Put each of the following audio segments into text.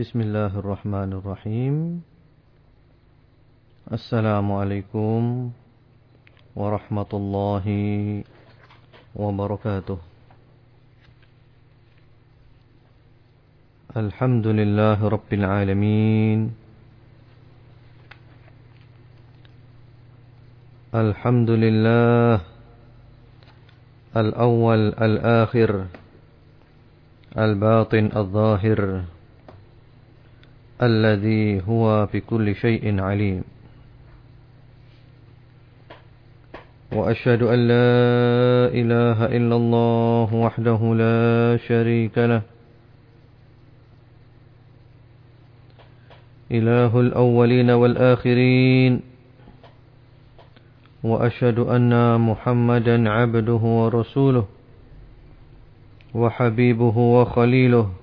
بسم الله الرحمن الرحيم. السلام عليكم ورحمة الله وبركاته. الحمد لله رب العالمين. الحمد لله الأول الآخر الباطن الظاهر. الذي هو بكل شيء عليم. وأشهد أن لا إله إلا الله وحده لا شريك له. إله الأولين والآخرين. وأشهد أن محمدا عبده ورسوله. وحبيبه وخليله.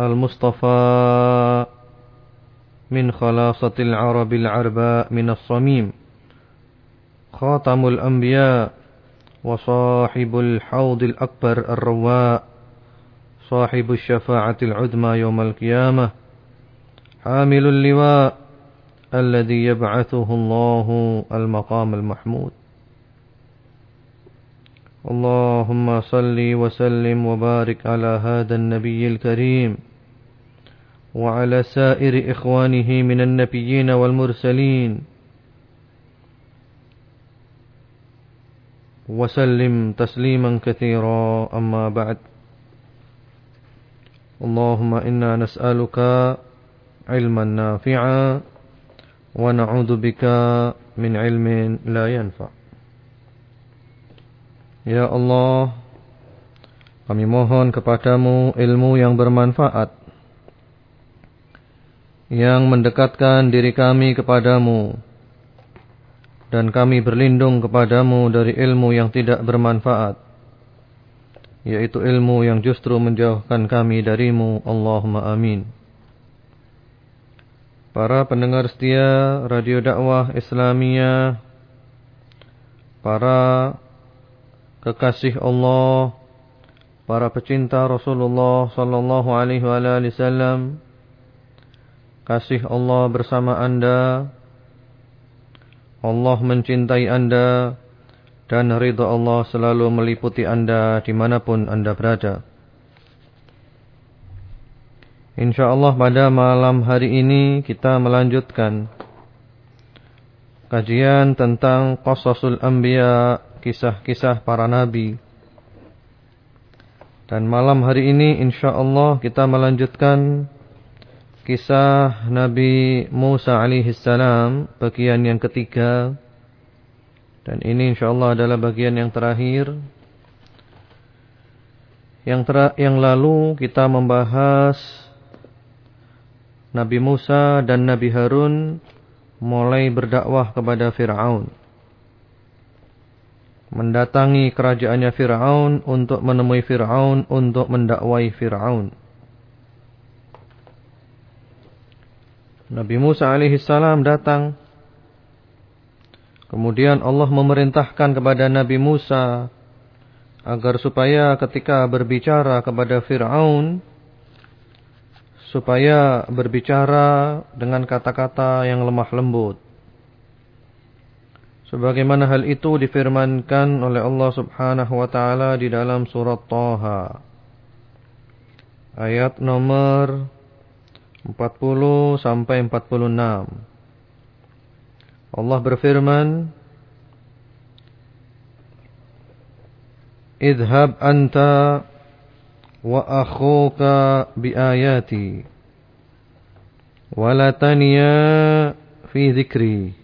المصطفى من خلاصة العرب العرباء من الصميم خاتم الأنبياء وصاحب الحوض الأكبر الرواء صاحب الشفاعة العظمى يوم القيامة حامل اللواء الذي يبعثه الله المقام المحمود. اللهم صل وسلم وبارك على هذا النبي الكريم وعلى سائر إخوانه من النبيين والمرسلين. وسلم تسليما كثيرا أما بعد. اللهم إنا نسألك علما نافعا ونعوذ بك من علم لا ينفع. Ya Allah, kami mohon kepadamu ilmu yang bermanfaat, yang mendekatkan diri kami kepadamu, dan kami berlindung kepadamu dari ilmu yang tidak bermanfaat, yaitu ilmu yang justru menjauhkan kami darimu, Allahumma amin. Para pendengar setia Radio Dakwah Islamiyah, para kekasih Allah, para pecinta Rasulullah sallallahu alaihi wasallam, kasih Allah bersama Anda, Allah mencintai Anda, dan ridha Allah selalu meliputi Anda di mana pun Anda berada. InsyaAllah pada malam hari ini kita melanjutkan kajian tentang Qasasul Anbiya kisah-kisah para nabi. Dan malam hari ini insyaAllah kita melanjutkan kisah Nabi Musa alaihissalam bagian yang ketiga. Dan ini insyaAllah adalah bagian yang terakhir. Yang, ter yang lalu kita membahas Nabi Musa dan Nabi Harun mulai berdakwah kepada Fir'aun mendatangi kerajaannya Fir'aun untuk menemui Fir'aun untuk mendakwai Fir'aun. Nabi Musa alaihissalam datang. Kemudian Allah memerintahkan kepada Nabi Musa agar supaya ketika berbicara kepada Fir'aun supaya berbicara dengan kata-kata yang lemah lembut. Sebagaimana hal itu difirmankan oleh Allah Subhanahu wa taala di dalam surat Taha. Ayat nomor 40 sampai 46. Allah berfirman, "Idhhab anta wa akhuka biayati wa la fi dhikri."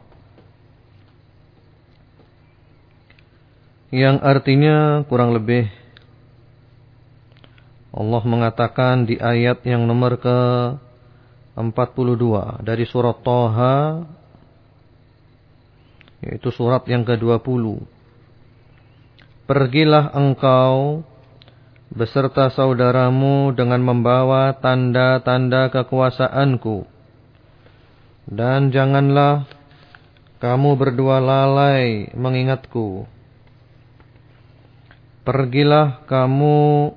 Yang artinya kurang lebih. Allah mengatakan di ayat yang nomor ke 42 dari surat Toha yaitu surat yang ke-20 Pergilah engkau beserta saudaramu dengan membawa tanda-tanda kekuasaanku. Dan janganlah kamu berdua lalai mengingatku Pergilah kamu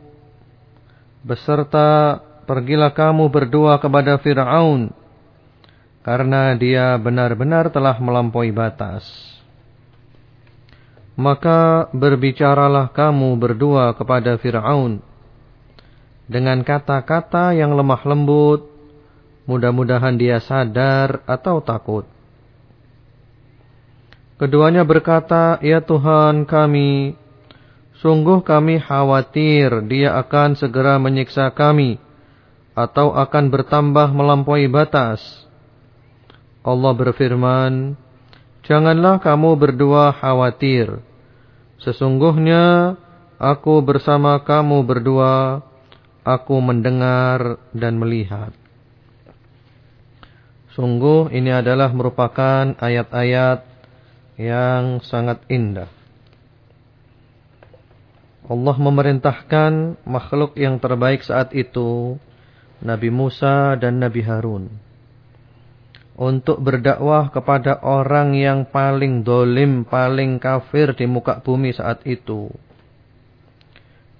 beserta pergilah kamu berdua kepada Fir'aun karena dia benar-benar telah melampaui batas. Maka berbicaralah kamu berdua kepada Fir'aun dengan kata-kata yang lemah lembut, mudah-mudahan dia sadar atau takut. Keduanya berkata, Ya Tuhan kami, Sungguh kami khawatir dia akan segera menyiksa kami atau akan bertambah melampaui batas. Allah berfirman, Janganlah kamu berdua khawatir. Sesungguhnya aku bersama kamu berdua, aku mendengar dan melihat. Sungguh ini adalah merupakan ayat-ayat yang sangat indah. Allah memerintahkan makhluk yang terbaik saat itu Nabi Musa dan Nabi Harun untuk berdakwah kepada orang yang paling dolim, paling kafir di muka bumi saat itu.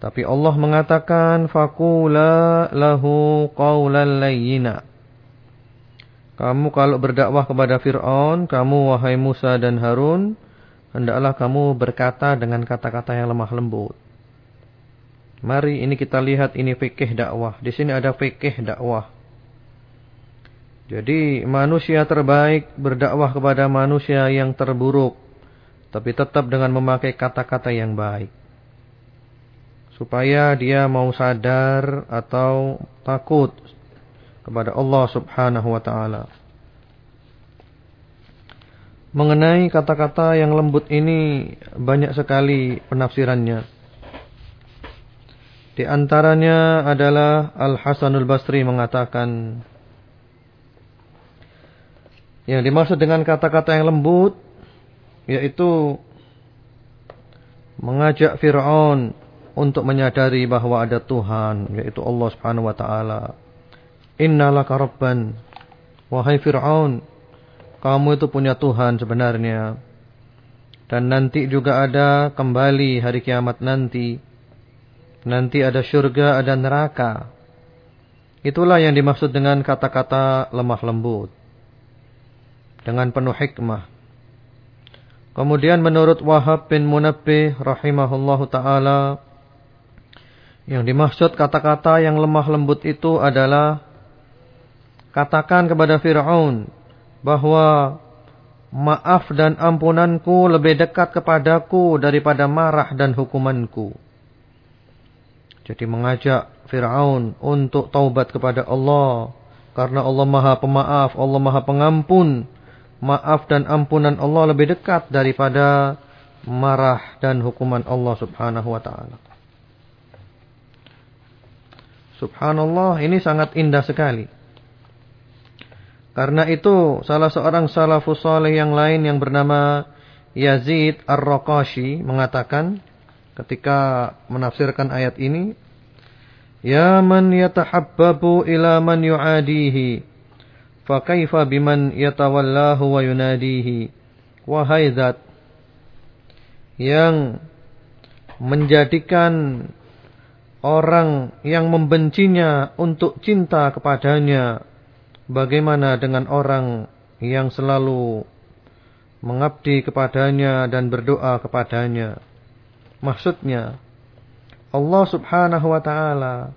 Tapi Allah mengatakan fakula lahu qawlan layyina. Kamu kalau berdakwah kepada Fir'aun, kamu wahai Musa dan Harun, hendaklah kamu berkata dengan kata-kata yang lemah lembut. Mari ini kita lihat ini fikih dakwah. Di sini ada fikih dakwah. Jadi manusia terbaik berdakwah kepada manusia yang terburuk. Tapi tetap dengan memakai kata-kata yang baik. Supaya dia mau sadar atau takut kepada Allah subhanahu wa ta'ala. Mengenai kata-kata yang lembut ini banyak sekali penafsirannya. Di antaranya adalah Al-Hasanul Basri mengatakan yang dimaksud dengan kata-kata yang lembut yaitu mengajak Firaun untuk menyadari bahwa ada Tuhan yaitu Allah Subhanahu wa taala. Innalaka rabban wahai Firaun kamu itu punya Tuhan sebenarnya. Dan nanti juga ada kembali hari kiamat nanti Nanti ada syurga, ada neraka. Itulah yang dimaksud dengan kata-kata lemah lembut. Dengan penuh hikmah. Kemudian menurut Wahab bin Munabbih rahimahullahu ta'ala. Yang dimaksud kata-kata yang lemah lembut itu adalah. Katakan kepada Fir'aun. Bahwa maaf dan ampunanku lebih dekat kepadaku daripada marah dan hukumanku. Jadi mengajak Fir'aun untuk taubat kepada Allah. Karena Allah maha pemaaf, Allah maha pengampun. Maaf dan ampunan Allah lebih dekat daripada marah dan hukuman Allah subhanahu wa ta'ala. Subhanallah ini sangat indah sekali. Karena itu salah seorang salafus salih yang lain yang bernama Yazid Ar-Raqashi mengatakan ketika menafsirkan ayat ini Ya man yatahabbabu ila man yu'adihi fa kaifa biman yatawallahu wa yunadihi? Wahai zat yang menjadikan orang yang membencinya untuk cinta kepadanya bagaimana dengan orang yang selalu mengabdi kepadanya dan berdoa kepadanya Maksudnya Allah Subhanahu wa taala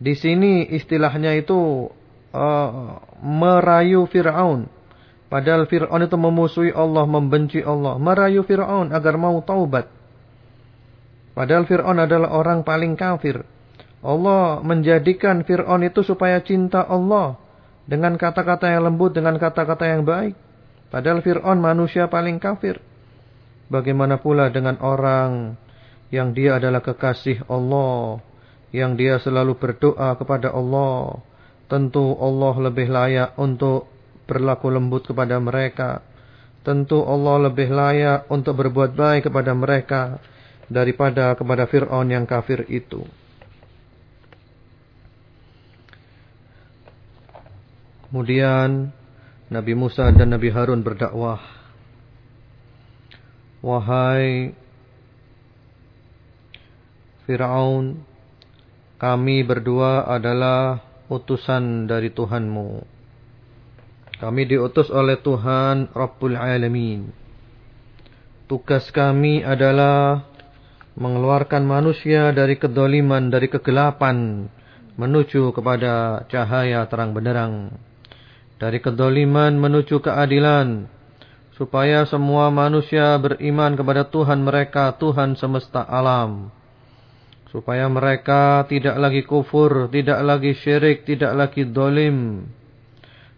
di sini istilahnya itu uh, merayu Firaun. Padahal Firaun itu memusuhi Allah, membenci Allah, merayu Firaun agar mau taubat. Padahal Firaun adalah orang paling kafir. Allah menjadikan Firaun itu supaya cinta Allah dengan kata-kata yang lembut, dengan kata-kata yang baik. Padahal Firaun manusia paling kafir. Bagaimana pula dengan orang yang dia adalah kekasih Allah, yang dia selalu berdoa kepada Allah. Tentu Allah lebih layak untuk berlaku lembut kepada mereka. Tentu Allah lebih layak untuk berbuat baik kepada mereka daripada kepada Fir'aun yang kafir itu. Kemudian Nabi Musa dan Nabi Harun berdakwah. Wahai Fir'aun, kami berdua adalah utusan dari Tuhanmu. Kami diutus oleh Tuhan Rabbul Alamin. Tugas kami adalah mengeluarkan manusia dari kedoliman, dari kegelapan, menuju kepada cahaya terang benderang. Dari kedoliman menuju keadilan, supaya semua manusia beriman kepada Tuhan mereka, Tuhan semesta alam. Supaya mereka tidak lagi kufur, tidak lagi syirik, tidak lagi dolim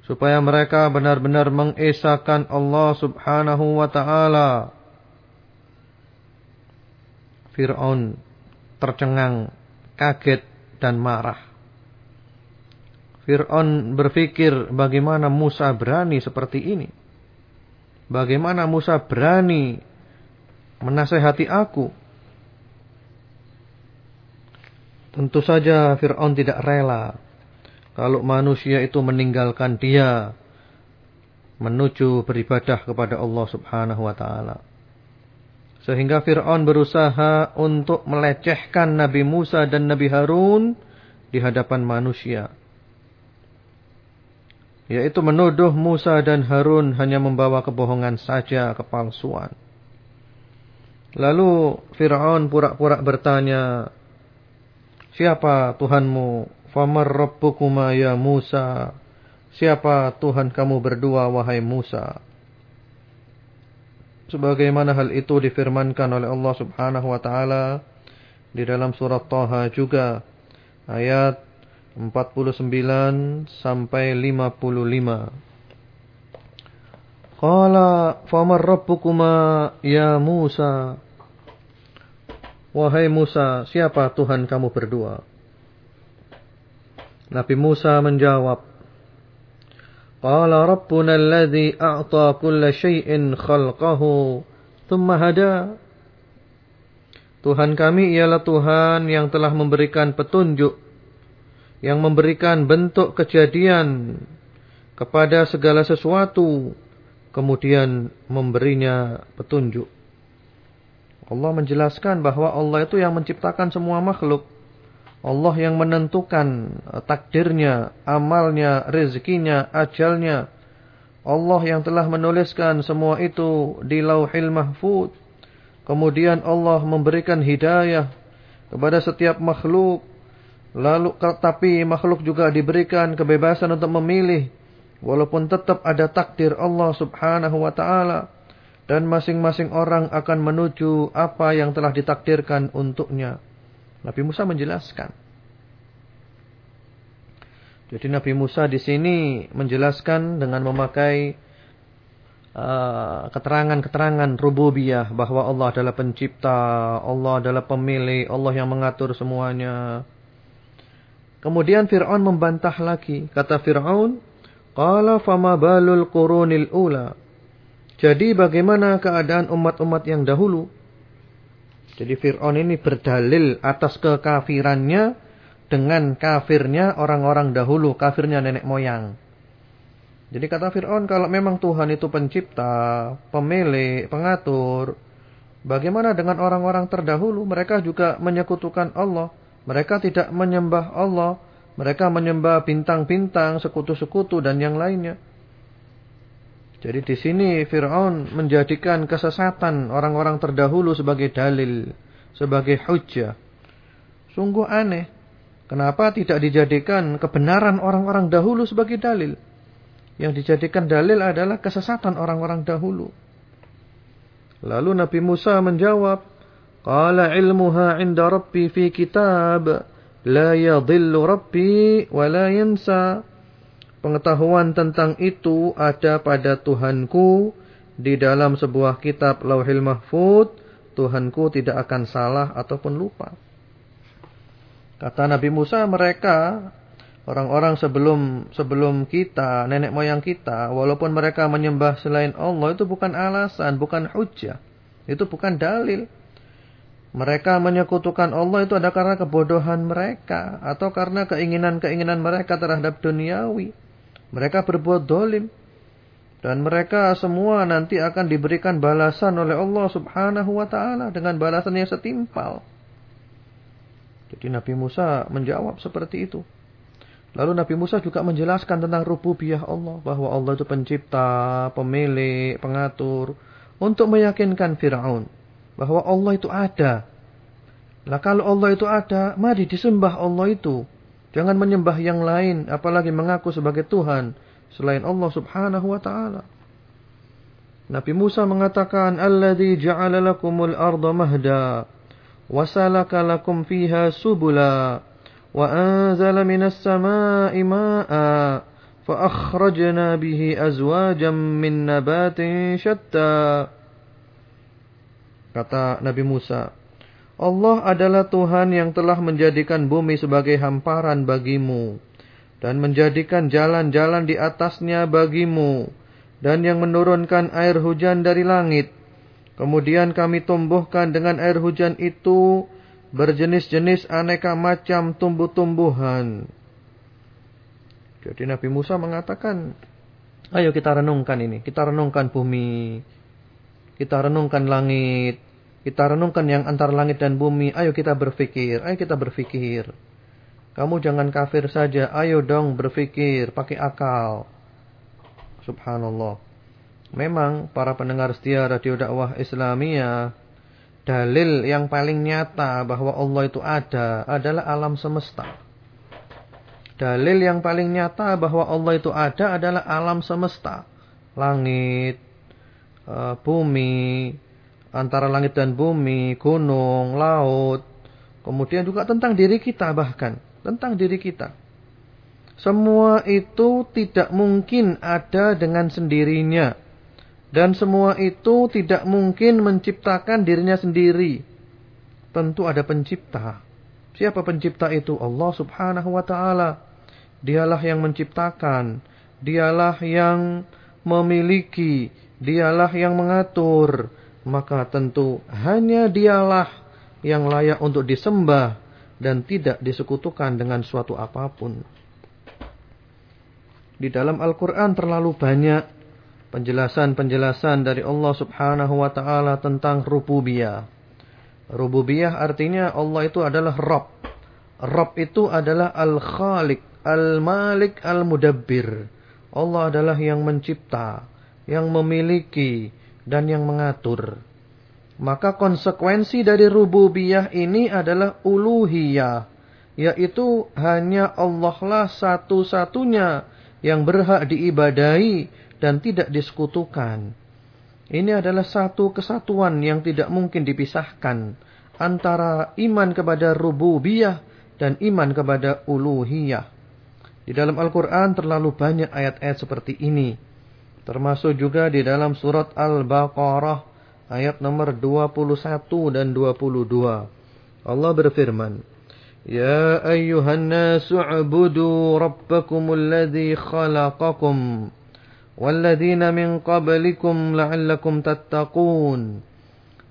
supaya mereka benar-benar mengesahkan Allah Subhanahu wa taala. Firaun tercengang, kaget dan marah. Firaun berpikir bagaimana Musa berani seperti ini? Bagaimana Musa berani menasehati aku? Tentu saja Fir'aun tidak rela kalau manusia itu meninggalkan dia menuju beribadah kepada Allah Subhanahu wa taala. Sehingga Firaun berusaha untuk melecehkan Nabi Musa dan Nabi Harun di hadapan manusia. Yaitu menuduh Musa dan Harun hanya membawa kebohongan saja, kepalsuan. Lalu Firaun pura-pura bertanya, "Siapa Tuhanmu?" Famar Rabbukuma ya Musa. Siapa Tuhan kamu berdua wahai Musa? Sebagaimana hal itu difirmankan oleh Allah Subhanahu wa taala di dalam surat Taha juga ayat 49 sampai 55. Qala famar rabbukuma ya Musa? Wahai Musa, siapa Tuhan kamu berdua? Nabi Musa menjawab, Qala Rabbuna alladhi a'ta kulla syai'in khalqahu thumma hada. Tuhan kami ialah Tuhan yang telah memberikan petunjuk, yang memberikan bentuk kejadian kepada segala sesuatu, kemudian memberinya petunjuk. Allah menjelaskan bahwa Allah itu yang menciptakan semua makhluk. Allah yang menentukan uh, takdirnya, amalnya, rezekinya, ajalnya. Allah yang telah menuliskan semua itu di lauhil mahfud. Kemudian Allah memberikan hidayah kepada setiap makhluk. Lalu tapi makhluk juga diberikan kebebasan untuk memilih. Walaupun tetap ada takdir Allah subhanahu wa ta'ala. Dan masing-masing orang akan menuju apa yang telah ditakdirkan untuknya. Nabi Musa menjelaskan. Jadi Nabi Musa di sini menjelaskan dengan memakai uh, keterangan-keterangan uh, rububiyah bahwa Allah adalah pencipta, Allah adalah pemilik, Allah yang mengatur semuanya. Kemudian Fir'aun membantah lagi. Kata Fir'aun, Qala fama balul qurunil ula. Jadi bagaimana keadaan umat-umat yang dahulu? Jadi Fir'aun ini berdalil atas kekafirannya dengan kafirnya orang-orang dahulu, kafirnya nenek moyang. Jadi kata Fir'aun kalau memang Tuhan itu pencipta, pemilik, pengatur, bagaimana dengan orang-orang terdahulu? Mereka juga menyekutukan Allah. Mereka tidak menyembah Allah. Mereka menyembah bintang-bintang, sekutu-sekutu dan yang lainnya. Jadi di sini Fir'aun menjadikan kesesatan orang-orang terdahulu sebagai dalil, sebagai hujah. Sungguh aneh. Kenapa tidak dijadikan kebenaran orang-orang dahulu sebagai dalil? Yang dijadikan dalil adalah kesesatan orang-orang dahulu. Lalu Nabi Musa menjawab, Qala ilmuha inda rabbi fi kitab, la yadhillu rabbi wa la yansa. Pengetahuan tentang itu ada pada Tuhanku di dalam sebuah kitab Lauhil Mahfud. Tuhanku tidak akan salah ataupun lupa. Kata Nabi Musa mereka orang-orang sebelum sebelum kita, nenek moyang kita, walaupun mereka menyembah selain Allah itu bukan alasan, bukan hujah. Itu bukan dalil. Mereka menyekutukan Allah itu ada karena kebodohan mereka atau karena keinginan-keinginan mereka terhadap duniawi. Mereka berbuat dolim. Dan mereka semua nanti akan diberikan balasan oleh Allah subhanahu wa ta'ala dengan balasan yang setimpal. Jadi Nabi Musa menjawab seperti itu. Lalu Nabi Musa juga menjelaskan tentang rububiyah Allah. Bahwa Allah itu pencipta, pemilik, pengatur. Untuk meyakinkan Fir'aun. Bahwa Allah itu ada. Nah kalau Allah itu ada, mari disembah Allah itu. Jangan menyembah yang lain, apalagi mengaku sebagai Tuhan selain Allah Subhanahu wa taala. Nabi Musa mengatakan, "Allazi ja'ala lakumul arda mahda wa salaka lakum fiha subula wa anzala minas samaa'i maa'a fa akhrajna bihi azwajan min nabatin syatta." Kata Nabi Musa, Allah adalah Tuhan yang telah menjadikan bumi sebagai hamparan bagimu dan menjadikan jalan-jalan di atasnya bagimu dan yang menurunkan air hujan dari langit Kemudian kami tumbuhkan dengan air hujan itu berjenis-jenis aneka macam tumbuh-tumbuhan. Jadi Nabi Musa mengatakan, ayo kita renungkan ini. Kita renungkan bumi. Kita renungkan langit. Kita renungkan yang antara langit dan bumi. Ayo kita berpikir. Ayo kita berpikir. Kamu jangan kafir saja. Ayo dong berpikir. Pakai akal. Subhanallah. Memang para pendengar setia radio dakwah Islamia dalil yang paling nyata bahwa Allah itu ada adalah alam semesta. Dalil yang paling nyata bahwa Allah itu ada adalah alam semesta. Langit, eh, bumi, antara langit dan bumi, gunung, laut. Kemudian juga tentang diri kita bahkan. Tentang diri kita. Semua itu tidak mungkin ada dengan sendirinya dan semua itu tidak mungkin menciptakan dirinya sendiri. Tentu ada pencipta. Siapa pencipta itu? Allah subhanahu wa ta'ala. Dialah yang menciptakan. Dialah yang memiliki. Dialah yang mengatur. Maka tentu hanya dialah yang layak untuk disembah. Dan tidak disekutukan dengan suatu apa pun. Di dalam Al-Quran terlalu banyak penjelasan-penjelasan dari Allah Subhanahu wa taala tentang rububiyah. Rububiyah artinya Allah itu adalah Rabb. Rabb itu adalah Al-Khaliq, Al-Malik, Al-Mudabbir. Allah adalah yang mencipta, yang memiliki dan yang mengatur. Maka konsekuensi dari rububiyah ini adalah uluhiyah, yaitu hanya Allah lah satu-satunya yang berhak diibadahi dan tidak disekutukan. Ini adalah satu kesatuan yang tidak mungkin dipisahkan antara iman kepada rububiyah dan iman kepada uluhiyah. Di dalam Al-Quran terlalu banyak ayat-ayat seperti ini. Termasuk juga di dalam surat Al-Baqarah ayat nomor 21 dan 22. Allah berfirman, Ya ayyuhan nasu abudu rabbakumul ladhi khalaqakum والذين من قبلكم لعلكم تتقون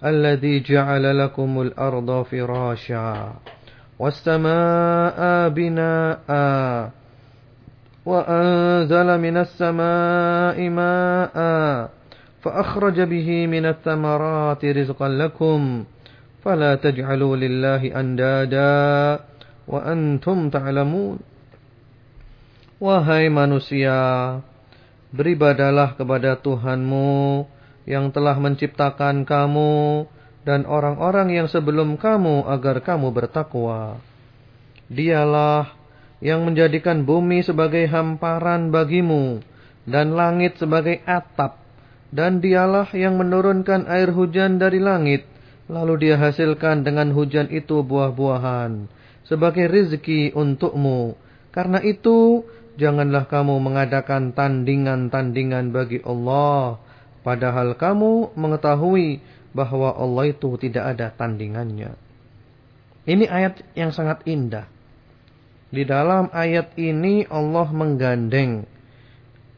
الذي جعل لكم الأرض فراشا والسماء بناء وأنزل من السماء ماء فأخرج به من الثمرات رزقا لكم فلا تجعلوا لله أندادا وأنتم تعلمون Wahai manusia, Beribadalah kepada Tuhanmu yang telah menciptakan kamu dan orang-orang yang sebelum kamu agar kamu bertakwa. Dialah yang menjadikan bumi sebagai hamparan bagimu dan langit sebagai atap. Dan dialah yang menurunkan air hujan dari langit. Lalu dia hasilkan dengan hujan itu buah-buahan. Sebagai rizki untukmu. Karena itu Janganlah kamu mengadakan tandingan-tandingan bagi Allah. Padahal kamu mengetahui bahwa Allah itu tidak ada tandingannya. Ini ayat yang sangat indah. Di dalam ayat ini Allah menggandeng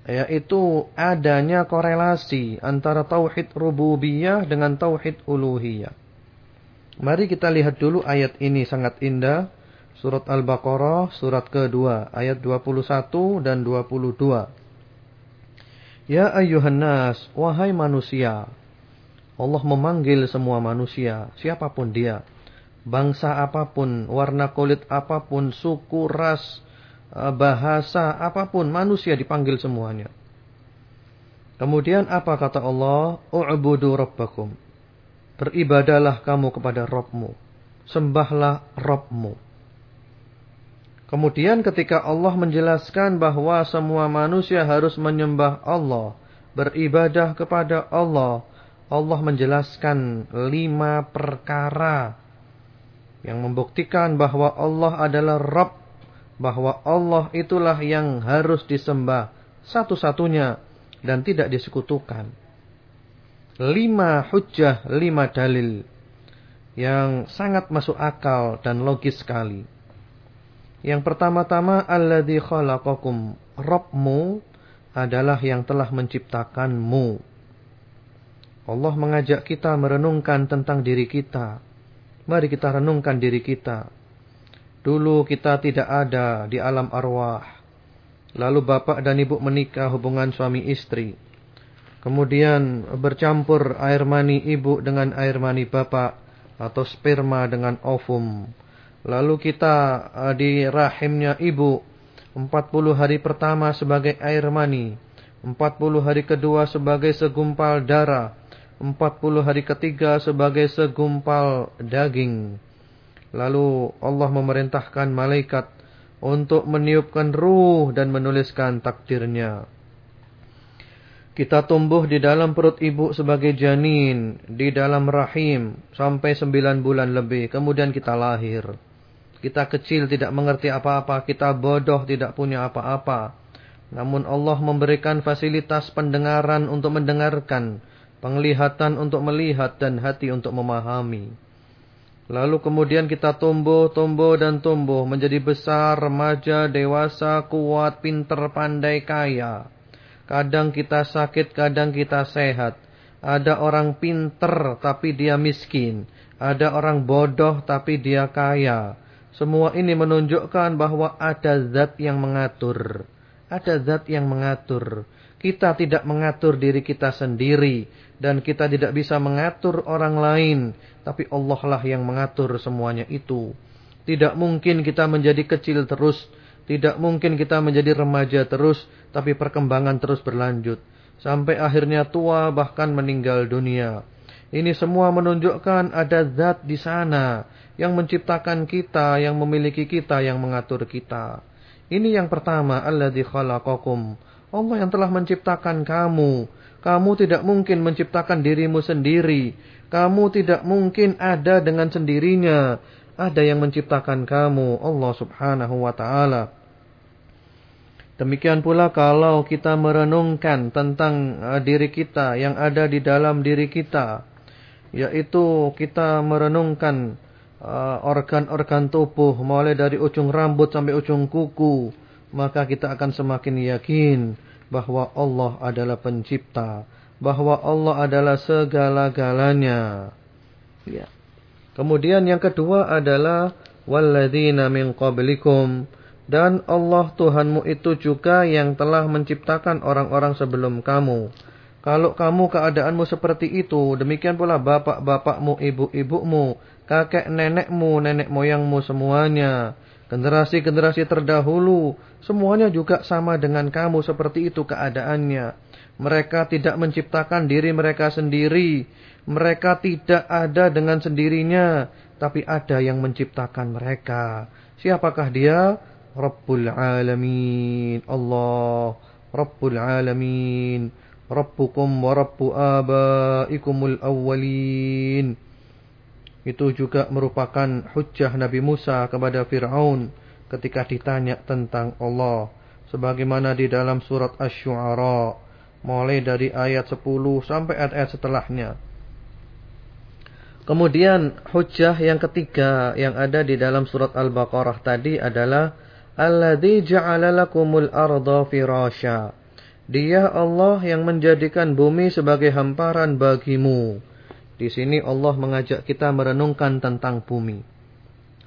yaitu adanya korelasi antara tauhid rububiyah dengan tauhid uluhiyah. Mari kita lihat dulu ayat ini sangat indah. Surat Al-Baqarah surat kedua ayat 21 dan 22. Ya ayyuhan nas, wahai manusia. Allah memanggil semua manusia, siapa pun dia. Bangsa apa pun, warna kulit apa pun, suku, ras, Eh, bahasa apa pun manusia dipanggil semuanya. Kemudian apa kata Allah? U'budu rabbakum. Beribadalah kamu kepada Rabbmu. Sembahlah Rabbmu. Kemudian ketika Allah menjelaskan bahwa semua manusia harus menyembah Allah. Beribadah kepada Allah. Allah menjelaskan lima perkara. Yang membuktikan bahwa Allah adalah Rabb bahwa Allah itulah yang harus disembah satu-satunya dan tidak disekutukan. Lima hujjah, lima dalil yang sangat masuk akal dan logis sekali. Yang pertama-tama alladzi khalaqakum. Rabbmu adalah yang telah menciptakanmu. Allah mengajak kita merenungkan tentang diri kita. Mari kita renungkan diri kita. Dulu kita tidak ada di alam arwah. Lalu bapak dan ibu menikah hubungan suami istri. Kemudian bercampur air mani ibu dengan air mani bapak. Atau sperma dengan ovum. Lalu kita eh, di rahimnya ibu. 40 hari pertama sebagai air mani. 40 hari kedua sebagai segumpal darah. 40 hari ketiga sebagai segumpal daging. Lalu Allah memerintahkan malaikat untuk meniupkan ruh dan menuliskan takdirnya. Kita tumbuh di dalam perut ibu sebagai janin, di dalam rahim, sampai sembilan bulan lebih. Kemudian kita lahir. Kita kecil tidak mengerti apa-apa, kita bodoh tidak punya apa-apa. Namun Allah memberikan fasilitas pendengaran untuk mendengarkan, penglihatan untuk melihat, dan hati untuk memahami. Lalu kemudian kita tumbuh, tumbuh dan tumbuh menjadi besar, remaja, dewasa, kuat, pinter, pandai, kaya. Kadang kita sakit, kadang kita sehat. Ada orang pinter tapi dia miskin. Ada orang bodoh tapi dia kaya. Semua ini menunjukkan bahwa ada zat yang mengatur. Ada zat yang mengatur. Kita tidak mengatur diri kita sendiri. Dan kita tidak bisa mengatur orang lain tapi Allah lah yang mengatur semuanya itu. Tidak mungkin kita menjadi kecil terus. Tidak mungkin kita menjadi remaja terus. Tapi perkembangan terus berlanjut. Sampai akhirnya tua bahkan meninggal dunia. Ini semua menunjukkan ada zat di sana. Yang menciptakan kita, yang memiliki kita, yang mengatur kita. Ini yang pertama. Allah yang telah menciptakan kamu. Kamu tidak mungkin menciptakan dirimu sendiri. Kamu tidak mungkin ada dengan sendirinya. Ada yang menciptakan kamu, Allah subhanahu wa ta'ala. Demikian pula kalau kita merenungkan tentang uh, diri kita yang ada di dalam diri kita. Yaitu kita merenungkan uh, organ-organ uh, tubuh mulai dari ujung rambut sampai ujung kuku. Maka kita akan semakin yakin bahwa Allah adalah pencipta bahwa Allah adalah segala-galanya. Ya. Kemudian yang kedua adalah walladzina min qablikum dan Allah Tuhanmu itu juga yang telah menciptakan orang-orang sebelum kamu. Kalau kamu keadaanmu seperti itu, demikian pula bapak-bapakmu, ibu-ibumu, kakek nenekmu, nenek moyangmu semuanya. Generasi-generasi terdahulu, semuanya juga sama dengan kamu seperti itu keadaannya. Mereka tidak menciptakan diri mereka sendiri. Mereka tidak ada dengan sendirinya. Tapi ada yang menciptakan mereka. Siapakah dia? Rabbul Alamin. Allah. Rabbul Alamin. Rabbukum wa Rabbu abaikumul awwalin. Itu juga merupakan hujjah Nabi Musa kepada Fir'aun ketika ditanya tentang Allah. Sebagaimana di dalam surat Ash-Shu'ara mulai dari ayat 10 sampai ayat-ayat setelahnya. Kemudian hujah yang ketiga yang ada di dalam surat Al-Baqarah tadi adalah Alladzi ja'ala lakumul arda firasya. Dia Allah yang menjadikan bumi sebagai hamparan bagimu. Di sini Allah mengajak kita merenungkan tentang bumi.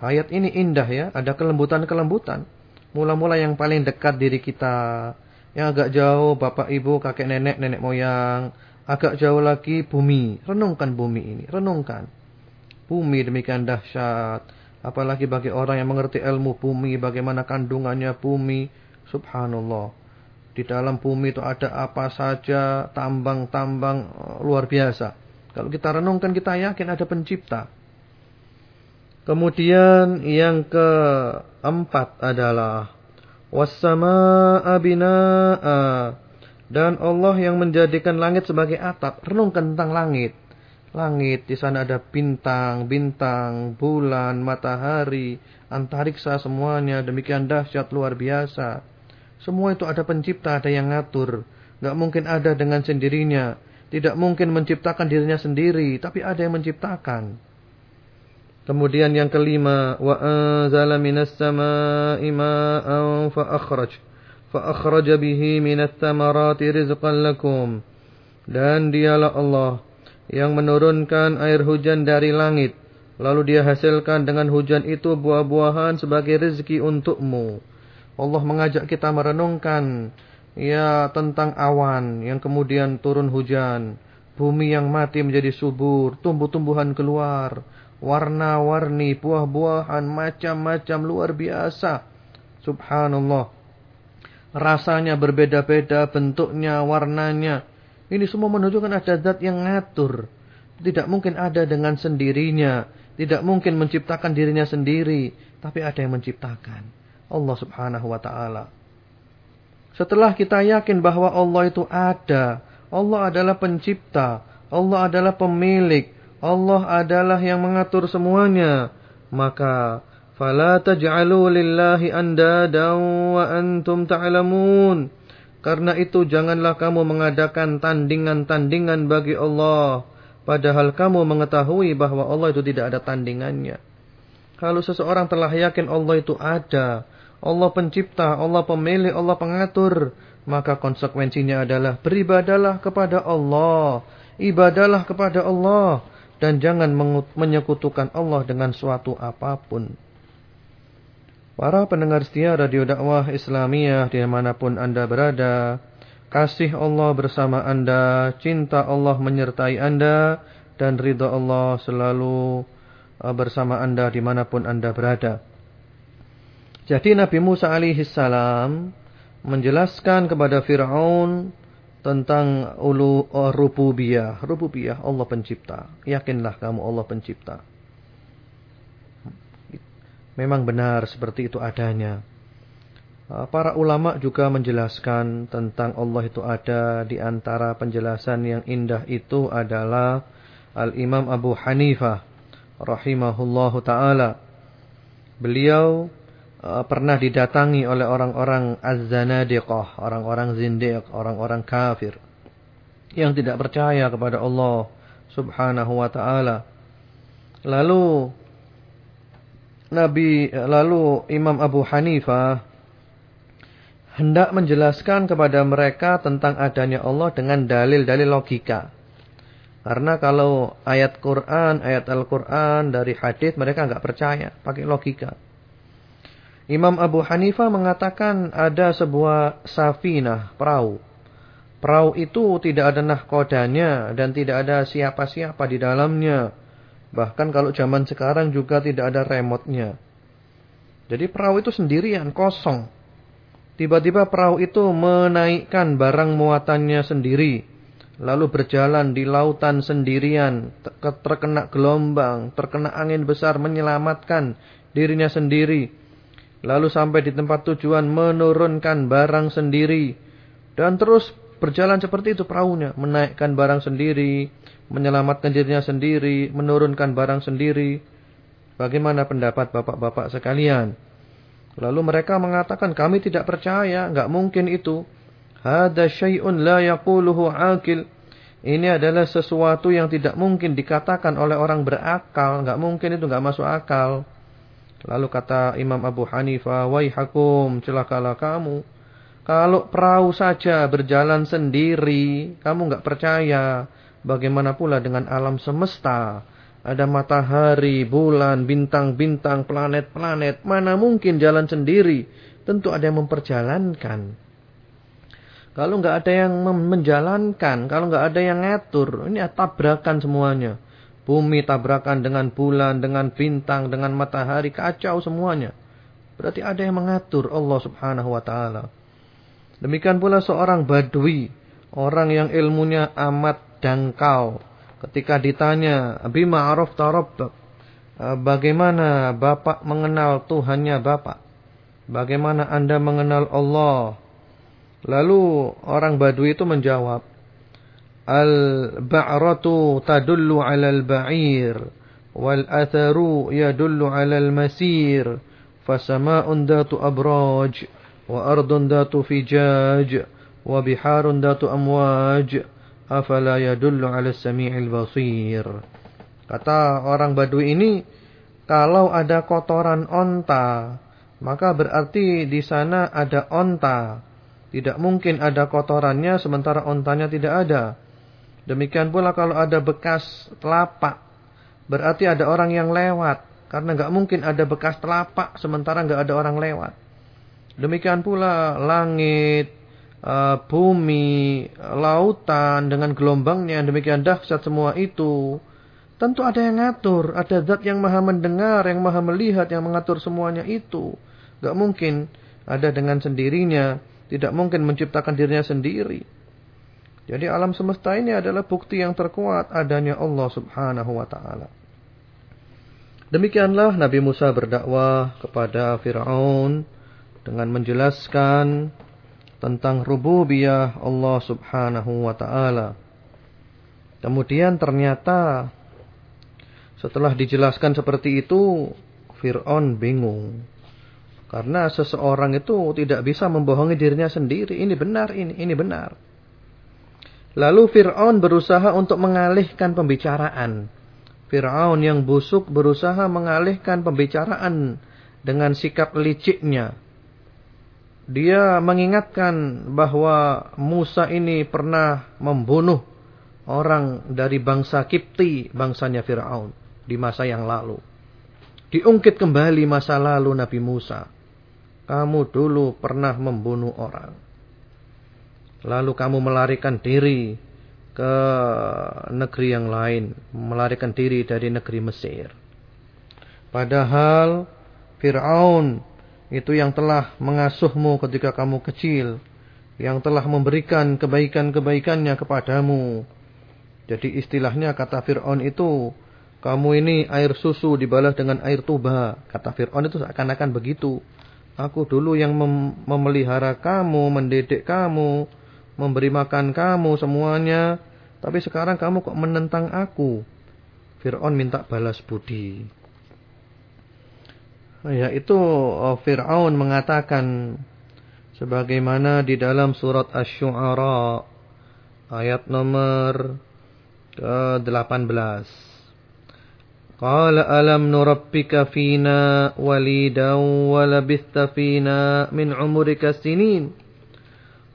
Ayat ini indah ya, ada kelembutan-kelembutan. Mula-mula yang paling dekat diri kita. Yang agak jauh, bapak, ibu, kakek, nenek, nenek moyang. Agak jauh lagi bumi. Renungkan bumi ini, renungkan. Bumi demikian dahsyat. Apalagi bagi orang yang mengerti ilmu bumi, bagaimana kandungannya bumi. Subhanallah. Di dalam bumi itu ada apa saja, tambang-tambang luar biasa. Kalau kita renungkan kita yakin ada pencipta. Kemudian yang keempat adalah wassama'a binaa dan Allah yang menjadikan langit sebagai atap. Renungkan tentang langit. Langit di sana ada bintang, bintang, bulan, matahari, antariksa semuanya demikian dahsyat luar biasa. Semua itu ada pencipta, ada yang ngatur. Gak mungkin ada dengan sendirinya. Tidak mungkin menciptakan dirinya sendiri, tapi ada yang menciptakan. Kemudian yang kelima, wa anzala minas samaa'i ma'an fa akhraj fa akhraja bihi rizqan lakum. Dan dialah Allah yang menurunkan air hujan dari langit, lalu dia hasilkan dengan hujan itu buah-buahan sebagai rezeki untukmu. Allah mengajak kita merenungkan ya tentang awan yang kemudian turun hujan, bumi yang mati menjadi subur, tumbuh-tumbuhan keluar, warna-warni, buah-buahan macam-macam luar biasa. Subhanallah. Rasanya berbeda-beda, bentuknya, warnanya. Ini semua menunjukkan ada zat yang ngatur. Tidak mungkin ada dengan sendirinya. Tidak mungkin menciptakan dirinya sendiri. Tapi ada yang menciptakan. Allah Subhanahu wa taala. Setelah kita yakin bahwa Allah itu ada, Allah adalah pencipta, Allah adalah pemilik, Allah adalah yang mengatur semuanya, maka fala taj'alu lillahi andadan wa antum ta'lamun. Karena itu janganlah kamu mengadakan tandingan-tandingan bagi Allah padahal kamu mengetahui bahwa Allah itu tidak ada tandingannya. Kalau seseorang telah yakin Allah itu ada, Allah pencipta, Allah pemilik, Allah pengatur. Maka konsekuensinya adalah beribadalah kepada Allah. Ibadalah kepada Allah. Dan jangan menyekutukan Allah dengan suatu apa pun. Para pendengar setia Radio Dakwah Islamiyah di mana pun Anda berada. Kasih Allah bersama Anda. Cinta Allah menyertai Anda. Dan ridha Allah selalu uh, bersama Anda di mana pun Anda berada. Jadi Nabi Musa alaihi salam menjelaskan kepada Firaun tentang ulu uh, rububiyah, rububiyah Allah pencipta. Yakinlah kamu Allah pencipta. Memang benar seperti itu adanya. Uh, para ulama juga menjelaskan tentang Allah itu ada di antara penjelasan yang indah itu adalah Al-Imam Abu Hanifah rahimahullahu taala. Beliau uh, pernah didatangi oleh orang-orang az-zanadiqah, orang-orang zindiq, orang-orang kafir yang tidak percaya kepada Allah Subhanahu wa taala. Lalu Nabi lalu Imam Abu Hanifah hendak menjelaskan kepada mereka tentang adanya Allah dengan dalil-dalil logika. Karena kalau ayat Quran, ayat Al-Quran dari hadis mereka nggak percaya, pakai logika. Imam Abu Hanifah mengatakan ada sebuah safinah, perahu. Perahu itu tidak ada nahkodanya dan tidak ada siapa-siapa di dalamnya. Bahkan kalau zaman sekarang juga tidak ada remote-nya. Jadi perahu itu sendirian, kosong. Tiba-tiba perahu itu menaikkan barang muatannya sendiri. Lalu berjalan di lautan sendirian, terkena gelombang, terkena angin besar, menyelamatkan dirinya sendiri Lalu sampai di tempat tujuan menurunkan barang sendiri. Dan terus berjalan seperti itu perahunya. Menaikkan barang sendiri. Menyelamatkan dirinya sendiri. Menurunkan barang sendiri. Bagaimana pendapat bapak-bapak sekalian? Lalu mereka mengatakan kami tidak percaya. Enggak mungkin itu. Hada syai'un la yakuluhu akil. Ini adalah sesuatu yang tidak mungkin dikatakan oleh orang berakal. Enggak mungkin itu enggak masuk akal. Lalu kata Imam Abu Hanifah, Waihakum, celakalah kamu. Kalau perahu saja berjalan sendiri, kamu nggak percaya. Bagaimana pula dengan alam semesta? Ada matahari, bulan, bintang-bintang, planet-planet. Mana mungkin jalan sendiri? Tentu ada yang memperjalankan. Kalau nggak ada yang menjalankan, kalau nggak ada yang ngatur, ini tabrakan semuanya. Bumi tabrakan dengan bulan, dengan bintang, dengan matahari, kacau semuanya. Berarti ada yang mengatur Allah subhanahu wa ta'ala. Demikian pula seorang badui, orang yang ilmunya amat dangkal ketika ditanya bima araf tarabbak eh, bagaimana bapak mengenal Tuhannya bapak bagaimana anda mengenal Allah lalu orang Badui itu menjawab al ba'ratu tadullu 'ala al ba'ir wal atharu yadullu 'ala al masir fasama'un datu abraj wa ardun datu fijaj wa biharun datu amwaj afala yadullu 'ala sami'il basir. Kata orang Badui ini, kalau ada kotoran onta, maka berarti di sana ada onta. Tidak mungkin ada kotorannya sementara ontanya tidak ada. Demikian pula kalau ada bekas telapak, berarti ada orang yang lewat. Karena nggak mungkin ada bekas telapak sementara nggak ada orang lewat. Demikian pula langit, uh, bumi, lautan dengan gelombangnya demikian dahsyat semua itu, tentu ada yang ngatur, ada zat yang maha mendengar, yang maha melihat, yang mengatur semuanya itu. Gak mungkin ada dengan sendirinya, tidak mungkin menciptakan dirinya sendiri. Jadi alam semesta ini adalah bukti yang terkuat adanya Allah subhanahu wa ta'ala. Demikianlah Nabi Musa berdakwah kepada Fir'aun dengan menjelaskan tentang rububiyah Allah Subhanahu wa taala. Kemudian ternyata setelah dijelaskan seperti itu Fir'aun bingung. Karena seseorang itu tidak bisa membohongi dirinya sendiri. Ini benar, ini ini benar. Lalu Fir'aun berusaha untuk mengalihkan pembicaraan. Fir'aun yang busuk berusaha mengalihkan pembicaraan dengan sikap liciknya dia mengingatkan bahwa Musa ini pernah membunuh orang dari bangsa Kipti, bangsanya Fir'aun, di masa yang lalu. Diungkit kembali masa lalu Nabi Musa. Kamu dulu pernah membunuh orang. Lalu kamu melarikan diri ke negeri yang lain. Melarikan diri dari negeri Mesir. Padahal Fir'aun itu yang telah mengasuhmu ketika kamu kecil, yang telah memberikan kebaikan-kebaikannya kepadamu. Jadi istilahnya kata Fir'aun itu, kamu ini air susu dibalas dengan air tuba. Kata Fir'aun itu seakan-akan begitu. Aku dulu yang mem memelihara kamu, mendidik kamu, memberi makan kamu semuanya. Tapi sekarang kamu kok menentang aku. Fir'aun minta balas budi. Yaitu oh, Fir'aun mengatakan sebagaimana di dalam surat Asy-Syu'ara ayat nomor ke-18. Qala alam nurabbika fina walidan wa fina min umrika sinin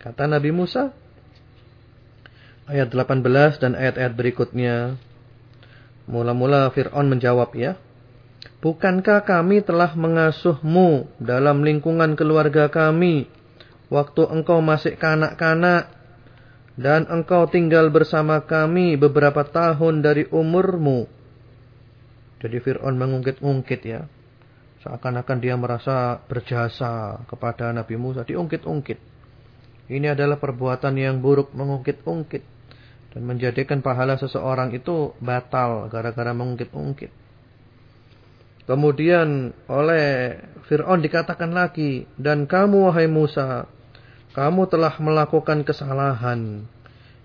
Kata Nabi Musa ayat 18 dan ayat-ayat berikutnya Mula-mula Fir'aun menjawab ya. Bukankah kami telah mengasuhmu dalam lingkungan keluarga kami waktu engkau masih kanak-kanak dan engkau tinggal bersama kami beberapa tahun dari umurmu. Jadi Fir'aun mengungkit-ungkit ya. Seakan-akan dia merasa berjasa kepada Nabi Musa. Diungkit-ungkit. Ini adalah perbuatan yang buruk mengungkit-ungkit dan menjadikan pahala seseorang itu batal gara-gara mengungkit-ungkit. Kemudian oleh Fir'aun dikatakan lagi, dan kamu wahai Musa, kamu telah melakukan kesalahan,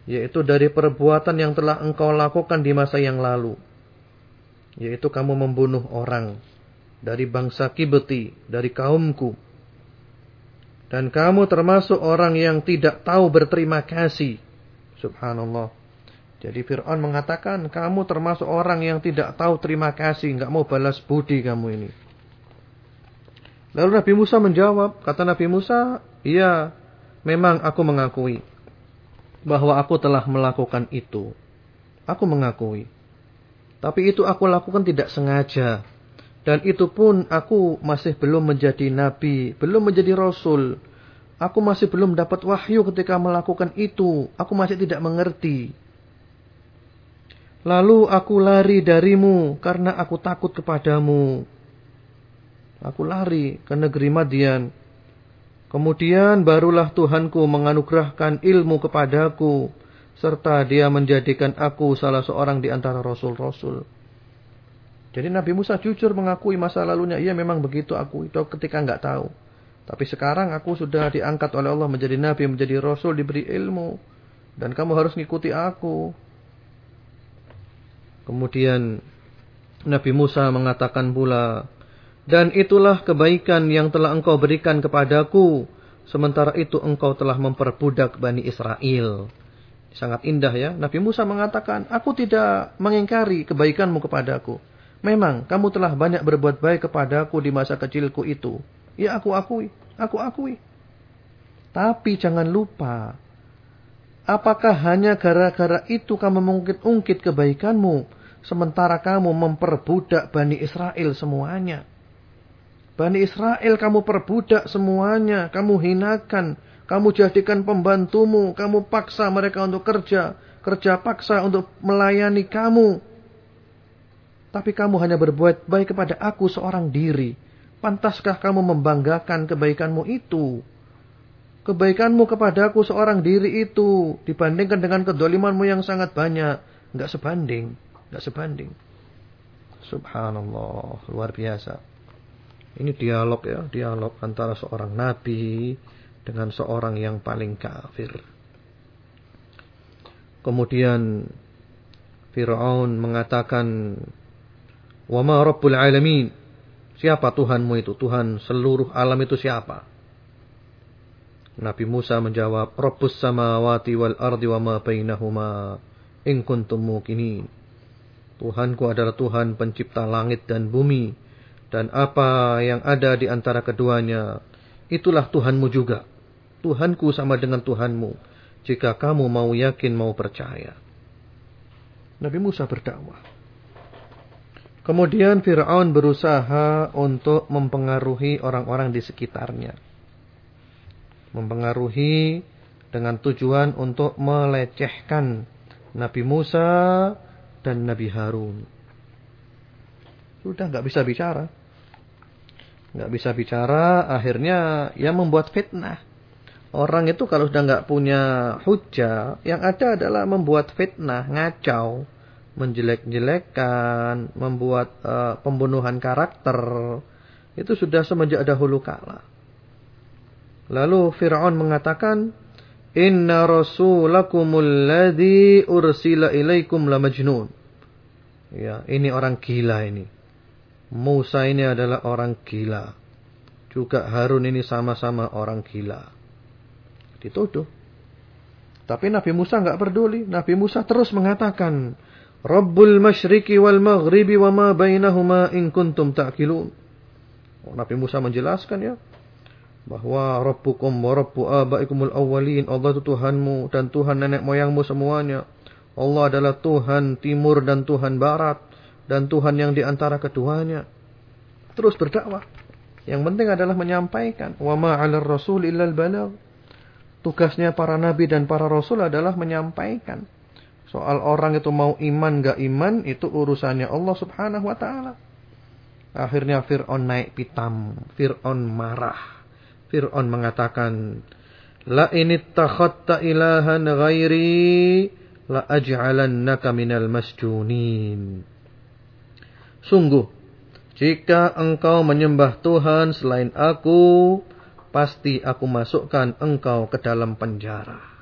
yaitu dari perbuatan yang telah engkau lakukan di masa yang lalu, yaitu kamu membunuh orang dari bangsa Kibeti, dari kaumku. Dan kamu termasuk orang yang tidak tahu berterima kasih. Subhanallah. Jadi Fir'aun mengatakan, kamu termasuk orang yang tidak tahu terima kasih, nggak mau balas budi kamu ini. Lalu Nabi Musa menjawab, kata Nabi Musa, iya, memang aku mengakui bahwa aku telah melakukan itu. Aku mengakui. Tapi itu aku lakukan tidak sengaja. Dan itu pun aku masih belum menjadi nabi, belum menjadi rasul. Aku masih belum dapat wahyu ketika melakukan itu. Aku masih tidak mengerti. Lalu aku lari darimu karena aku takut kepadamu. Aku lari ke negeri Madian. Kemudian barulah Tuhanku menganugerahkan ilmu kepadaku. Serta dia menjadikan aku salah seorang di antara rasul-rasul. Jadi Nabi Musa jujur mengakui masa lalunya. Iya memang begitu aku itu ketika nggak tahu. Tapi sekarang aku sudah diangkat oleh Allah menjadi Nabi, menjadi Rasul, diberi ilmu. Dan kamu harus ngikuti aku. Kemudian Nabi Musa mengatakan pula. Dan itulah kebaikan yang telah engkau berikan kepadaku. Sementara itu engkau telah memperbudak Bani Israel. Sangat indah ya. Nabi Musa mengatakan, aku tidak mengingkari kebaikanmu kepadaku. Memang kamu telah banyak berbuat baik kepadaku di masa kecilku itu. Ya aku akui, aku akui. Tapi jangan lupa, apakah hanya gara-gara itu kamu mengungkit-ungkit kebaikanmu, sementara kamu memperbudak Bani Israel semuanya. Bani Israel kamu perbudak semuanya, kamu hinakan, kamu jadikan pembantumu, kamu paksa mereka untuk kerja, kerja paksa untuk melayani kamu. Tapi kamu hanya berbuat baik kepada aku seorang diri. Pantaskah kamu membanggakan kebaikanmu itu? Kebaikanmu kepada aku seorang diri itu dibandingkan dengan kedolimanmu yang sangat banyak. Enggak sebanding. Enggak sebanding. Subhanallah. Luar biasa. Ini dialog ya. Dialog antara seorang nabi dengan seorang yang paling kafir. Kemudian Fir'aun mengatakan Wa ma rabbul alamin? Siapa Tuhanmu itu? Tuhan seluruh alam itu siapa? Nabi Musa menjawab, Rabbus samawati wal ardi wa ma bainahuma in kuntum muqinin. Tuhanku adalah Tuhan pencipta langit dan bumi dan apa yang ada di antara keduanya. Itulah Tuhanmu juga. Tuhanku sama dengan Tuhanmu jika kamu mau yakin mau percaya. Nabi Musa berdakwah. Kemudian Fir'aun berusaha untuk mempengaruhi orang-orang di sekitarnya. Mempengaruhi dengan tujuan untuk melecehkan Nabi Musa dan Nabi Harun. Sudah nggak bisa bicara. nggak bisa bicara, akhirnya ya membuat fitnah. Orang itu kalau sudah nggak punya hujah, yang ada adalah membuat fitnah, ngacau menjelek-jelekkan, membuat uh, pembunuhan karakter, itu sudah semenjak dahulu kala. Lalu Fir'aun mengatakan, Inna rasulakumul ladhi ursila ilaikum la majnun. Ya, ini orang gila ini. Musa ini adalah orang gila. Juga Harun ini sama-sama orang gila. Dituduh. Tapi Nabi Musa nggak peduli. Nabi Musa terus mengatakan, Rabbul masyriqi wal maghribi wa ma bainahuma in kuntum ta'qilun. Oh, Nabi Musa menjelaskan ya bahwa Rabbukum wa Rabbu abaikumul awwalin. Allah itu Tuhanmu dan Tuhan nenek moyangmu semuanya. Allah adalah Tuhan timur dan Tuhan barat dan Tuhan yang di antara keduanya. Terus berdakwah. Yang penting adalah menyampaikan wa ma 'alal rasul illal balagh. Tugasnya para nabi dan para rasul adalah menyampaikan. Soal orang itu mau iman gak iman itu urusannya Allah subhanahu wa ta'ala. Akhirnya Fir'aun naik pitam. Fir'aun marah. Fir'aun mengatakan. La ini takhatta ilahan ghairi la aj'alannaka minal masjunin. Sungguh, Jika engkau menyembah Tuhan selain aku, pasti aku masukkan engkau ke dalam penjara.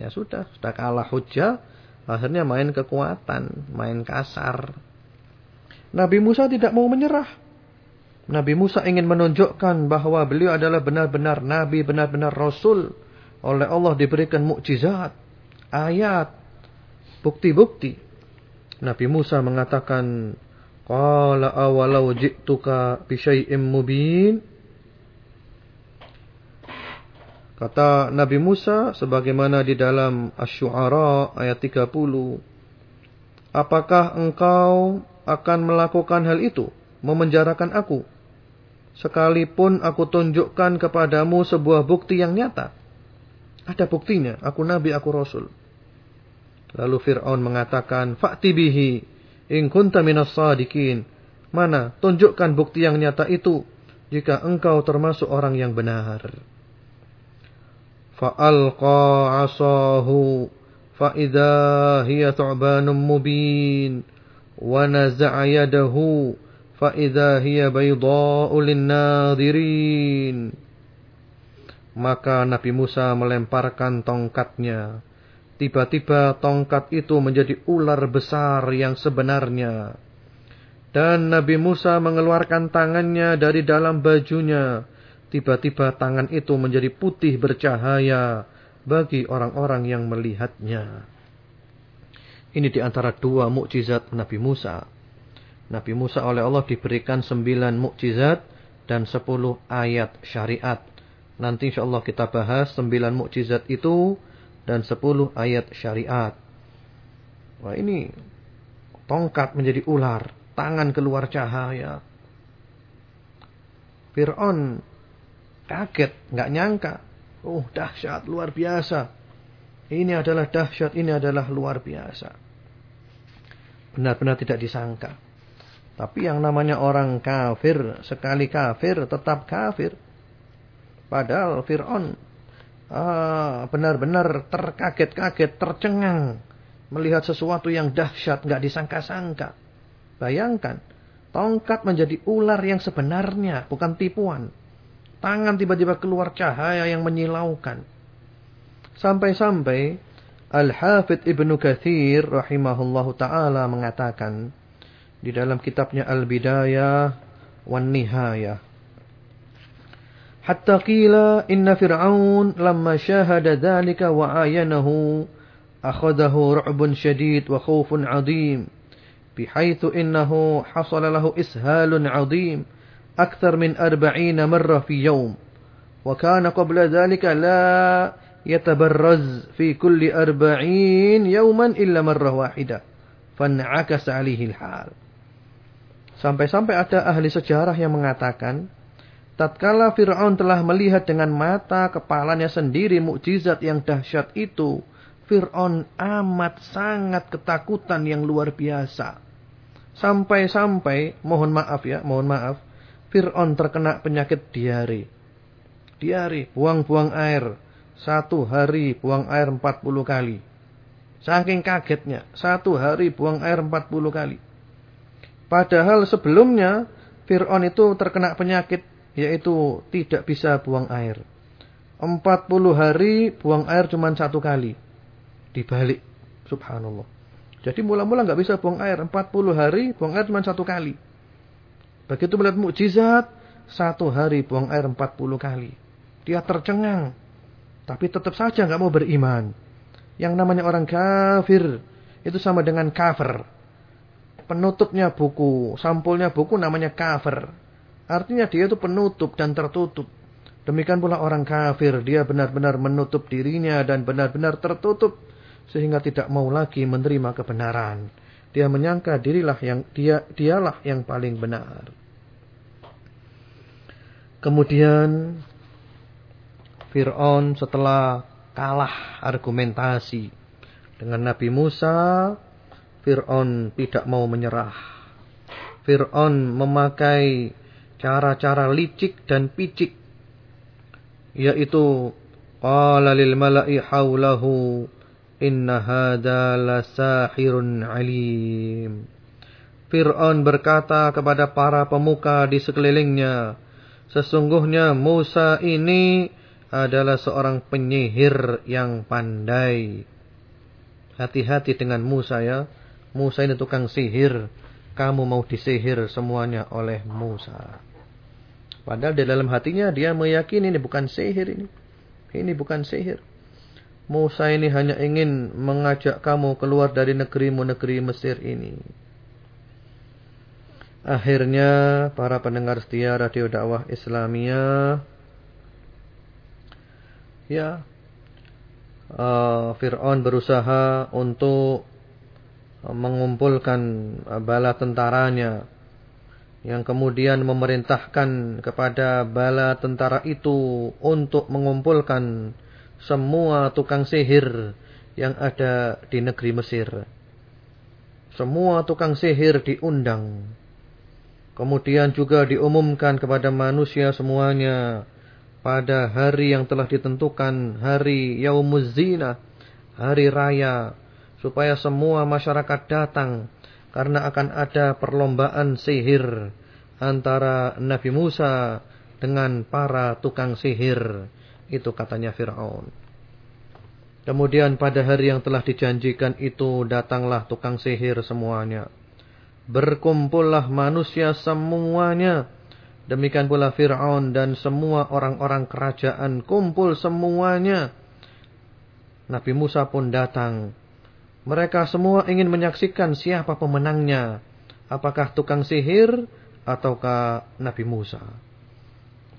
Ya sudah, sudah kalah hujah, akhirnya main kekuatan, main kasar. Nabi Musa tidak mau menyerah. Nabi Musa ingin menunjukkan bahwa beliau adalah benar-benar nabi, benar-benar rasul. Oleh Allah diberikan mukjizat, ayat, bukti-bukti. Nabi Musa mengatakan, Qala awalau ji'tuka bisyai'im mubin. Kata Nabi Musa sebagaimana di dalam Asy-Syu'ara ayat 30, Apakah engkau akan melakukan hal itu, memenjarakan aku? Sekalipun aku tunjukkan kepadamu sebuah bukti yang nyata. Ada buktinya, aku nabi, aku rasul. Lalu Fir'aun mengatakan, Fa'ti bihi, in kunta minas. Mana, tunjukkan bukti yang nyata itu, jika engkau termasuk orang yang benar. Asahu, fa'idha hiya tu'banum mubin, wa naza'a yadahu, fa'idha hiya bayda'u linnadirin. Maka Nabi Musa melemparkan tongkatnya. Tiba-tiba tongkat itu menjadi ular besar yang sebenarnya. Dan Nabi Musa mengeluarkan tangannya dari dalam bajunya. Tiba-tiba tangan itu menjadi putih bercahaya bagi orang-orang yang melihatnya. Ini di antara dua mukjizat Nabi Musa. Nabi Musa oleh Allah diberikan sembilan mukjizat dan sepuluh ayat syariat. Nanti insya Allah kita bahas sembilan mukjizat itu dan 10 ayat syariat. Wah ini tongkat menjadi ular, tangan keluar cahaya. Fir'aun kaget, nggak nyangka. Oh dahsyat, luar biasa. Ini adalah dahsyat, ini adalah luar biasa. Benar-benar tidak disangka. Tapi yang namanya orang kafir, sekali kafir tetap kafir. Padahal Fir'aun Ah, benar-benar terkaget-kaget, tercengang melihat sesuatu yang dahsyat, nggak disangka-sangka. Bayangkan, tongkat menjadi ular yang sebenarnya, bukan tipuan. Tangan tiba-tiba keluar cahaya yang menyilaukan. Sampai-sampai Al-Hafidh Ibnu Kathir rahimahullahu taala mengatakan di dalam kitabnya Al-Bidayah wan Nihayah Hatta qila inna Fir'aun lamma syahada dhalika wa ayanahu akhadahu ru'bun syadid wa khawfun 'adzim bihaitsu innahu hasala lahu ishalun 'adzim أكثر من أربعين مرة في يوم وكان قبل ذلك لا يتبرز في كل أربعين يوما إلا مرة واحدة فانعكس عليه الحال Sampai-sampai ada ahli sejarah yang mengatakan Tatkala Fir'aun telah melihat dengan mata kepalanya sendiri mukjizat yang dahsyat itu, Fir'aun amat sangat ketakutan yang luar biasa. Sampai-sampai, mohon maaf ya, mohon maaf, Fir'aun terkena penyakit diare. Diare, buang-buang air. Satu hari buang air 40 kali. Saking kagetnya, satu hari buang air 40 kali. Padahal sebelumnya, Fir'aun itu terkena penyakit yaitu tidak bisa buang air. 40 hari buang air cuma satu kali. Dibalik. Subhanallah. Jadi mula-mula nggak bisa buang air. 40 hari buang air cuma satu kali. Begitu melihat mukjizat, satu hari buang air 40 kali. Dia tercengang. Tapi tetap saja nggak mau beriman. Yang namanya orang kafir itu sama dengan kafir. Penutupnya buku, sampulnya buku namanya kafir. Artinya dia itu penutup dan tertutup. Demikian pula orang kafir, dia benar-benar menutup dirinya dan benar-benar tertutup sehingga tidak mau lagi menerima kebenaran. Dia menyangka dirilah yang dia dialah yang paling benar. Kemudian Fir'aun setelah kalah argumentasi dengan Nabi Musa, Fir'aun tidak mau menyerah. Fir'aun memakai cara-cara licik dan picik yaitu qala lil mala'i haulahu inna hadza lasahirun alim Fir'aun berkata kepada para pemuka di sekelilingnya, Sesungguhnya Musa ini adalah seorang penyihir yang pandai. Hati-hati dengan Musa ya. Musa ini tukang sihir. Kamu mau disihir semuanya oleh Musa. Padahal di dalam hatinya dia meyakini ini bukan sihir ini. Ini bukan sihir. Musa ini hanya ingin mengajak kamu keluar dari negerimu negeri Mesir ini. Akhirnya para pendengar setia radio dakwah Islamia ya uh, Fir'aun berusaha untuk mengumpulkan bala tentaranya yang kemudian memerintahkan kepada bala tentara itu untuk mengumpulkan semua tukang sihir yang ada di negeri Mesir. Semua tukang sihir diundang Kemudian juga diumumkan kepada manusia semuanya pada hari yang telah ditentukan, hari Yaumuz Zina, hari raya, supaya semua masyarakat datang karena akan ada perlombaan sihir antara Nabi Musa dengan para tukang sihir. Itu katanya Fir'aun. Kemudian pada hari yang telah dijanjikan itu datanglah tukang sihir semuanya. Berkumpullah manusia semuanya. Demikian pula Fir'aun dan semua orang-orang kerajaan kumpul semuanya. Nabi Musa pun datang. Mereka semua ingin menyaksikan siapa pemenangnya. Apakah tukang sihir ataukah Nabi Musa.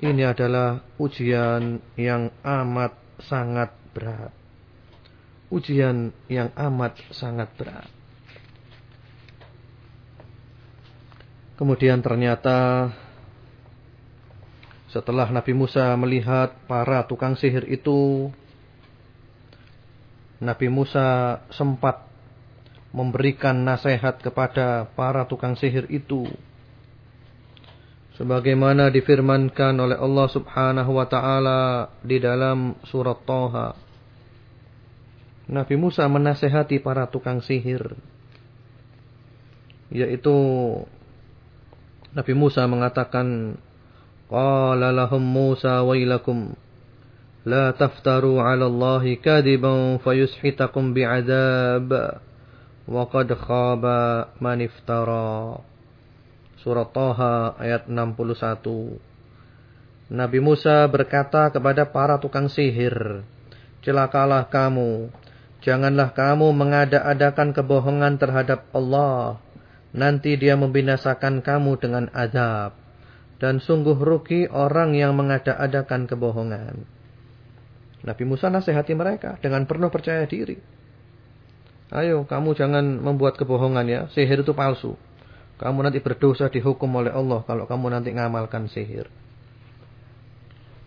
Ini adalah ujian yang amat sangat berat. Ujian yang amat sangat berat. Kemudian ternyata setelah Nabi Musa melihat para tukang sihir itu, Nabi Musa sempat memberikan nasihat kepada para tukang sihir itu. Sebagaimana difirmankan oleh Allah subhanahu wa ta'ala di dalam surat Toha. Nabi Musa menasehati para tukang sihir. Yaitu Nabi Musa mengatakan, Qala lahum Musa wailakum la taftaru 'ala Allahi kadiban fayushitakum bi'adzab wa qad khaba man iftara. Surah Taha ayat 61. Nabi Musa berkata kepada para tukang sihir, "Celakalah kamu, janganlah kamu mengada-adakan kebohongan terhadap Allah." Nanti dia membinasakan kamu dengan azab. Dan sungguh rugi orang yang mengada-adakan kebohongan. Nabi Musa nasihati mereka dengan penuh percaya diri. Ayo kamu jangan membuat kebohongan ya. Sihir itu palsu. Kamu nanti berdosa dihukum oleh Allah kalau kamu nanti ngamalkan sihir.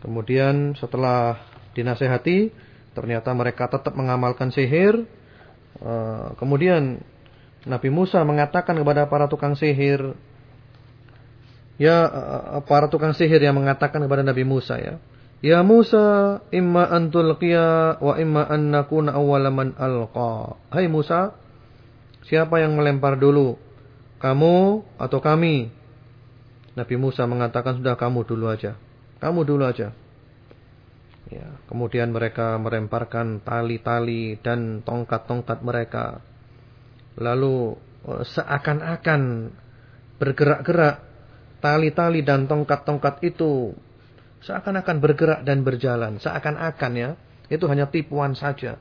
Kemudian setelah dinasehati, ternyata mereka tetap mengamalkan sihir. Eh, kemudian Nabi Musa mengatakan kepada para tukang sihir, ya eh, para tukang sihir yang mengatakan kepada Nabi Musa ya, Ya Musa, imma antul qiyah wa imma an nakuna awwala man alqa. Hai Musa, siapa yang melempar dulu? Kamu atau kami? Nabi Musa mengatakan sudah kamu dulu aja. Kamu dulu aja. Ya, kemudian mereka melemparkan tali-tali dan tongkat-tongkat mereka lalu eh, seakan-akan bergerak-gerak tali-tali dan tongkat-tongkat itu seakan-akan bergerak dan berjalan. Seakan-akan ya itu hanya tipuan saja.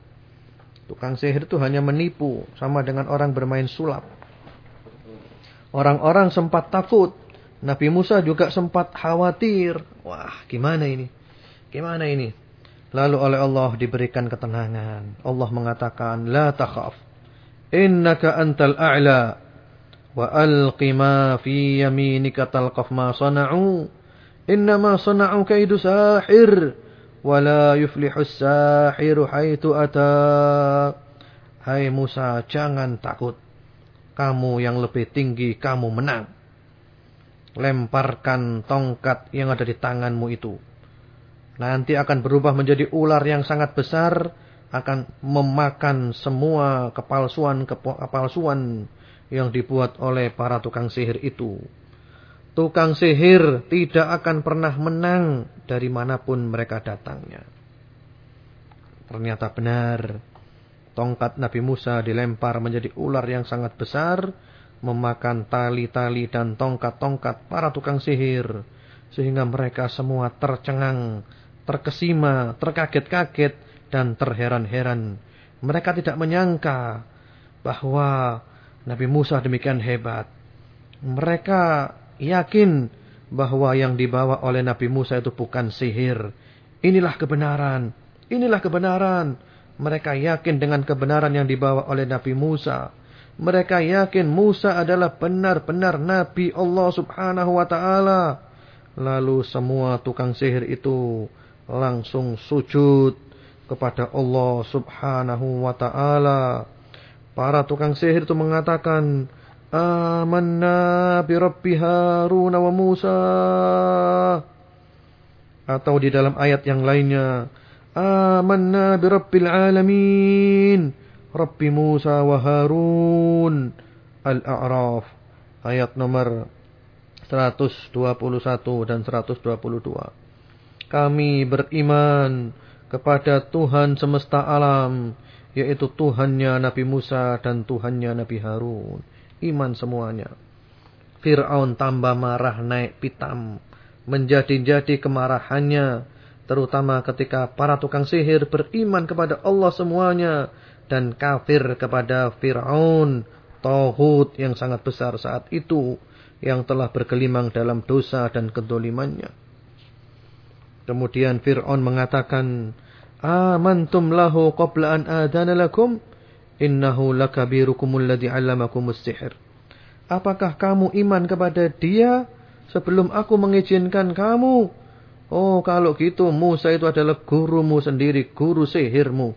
Tukang sihir itu hanya menipu sama dengan orang bermain sulap. Orang-orang sempat takut. Nabi Musa juga sempat khawatir. Wah gimana ini? Gimana ini? Lalu oleh Allah diberikan ketenangan. Allah mengatakan la takhaf innaka antal a'la. Wa alqi ma fi yaminika talqaf ma sana'u. Innama sana'u kaidu sahir. Wa la yuflihu sahiru haitu ata. Hai Musa jangan takut. Kamu yang lebih tinggi kamu menang. Lemparkan tongkat yang ada di tanganmu itu. Nanti akan berubah menjadi ular yang sangat besar akan memakan semua kepalsuan-kepalsuan yang dibuat oleh para tukang sihir itu. Tukang sihir tidak akan pernah menang dari mana pun mereka datangnya. Ternyata benar. Tongkat Nabi Musa dilempar menjadi ular yang sangat besar. Memakan tali-tali dan tongkat-tongkat para tukang sihir. Sehingga mereka semua tercengang, terkesima, terkaget-kaget, dan terheran-heran. Mereka tidak menyangka bahwa Nabi Musa demikian hebat. Mereka yakin bahwa yang dibawa oleh Nabi Musa itu bukan sihir. Inilah kebenaran. Inilah kebenaran. Mereka yakin dengan kebenaran yang dibawa oleh Nabi Musa. Mereka yakin Musa adalah benar-benar Nabi Allah subhanahu wa ta'ala. Lalu semua tukang sihir itu langsung sujud kepada Allah subhanahu wa ta'ala. Para tukang sihir itu mengatakan, Amanna bi Rabbi Harun wa Musa. Atau di dalam ayat yang lainnya, Amanna bi Rabbil Alamin. Rabbi Musa wa Harun. Al-A'raf. Ayat nomor 121 dan 122. Kami beriman kepada Tuhan semesta alam. Yaitu Tuhannya Nabi Musa dan Tuhannya Nabi Harun iman semuanya. Fir'aun tambah marah naik pitam. Menjadi-jadi kemarahannya. Terutama ketika para tukang sihir beriman kepada Allah semuanya. Dan kafir kepada Fir'aun. Tauhud yang sangat besar saat itu. Yang telah bergelimang dalam dosa dan kedolimannya. Kemudian Fir'aun mengatakan. Amantum lahu qabla an adana lakum. Innahu lakabirukumul ladzi 'allamakumus sihir. Apakah kamu iman kepada dia sebelum aku mengizinkan kamu? Oh, kalau gitu Musa itu adalah gurumu sendiri, guru sihirmu.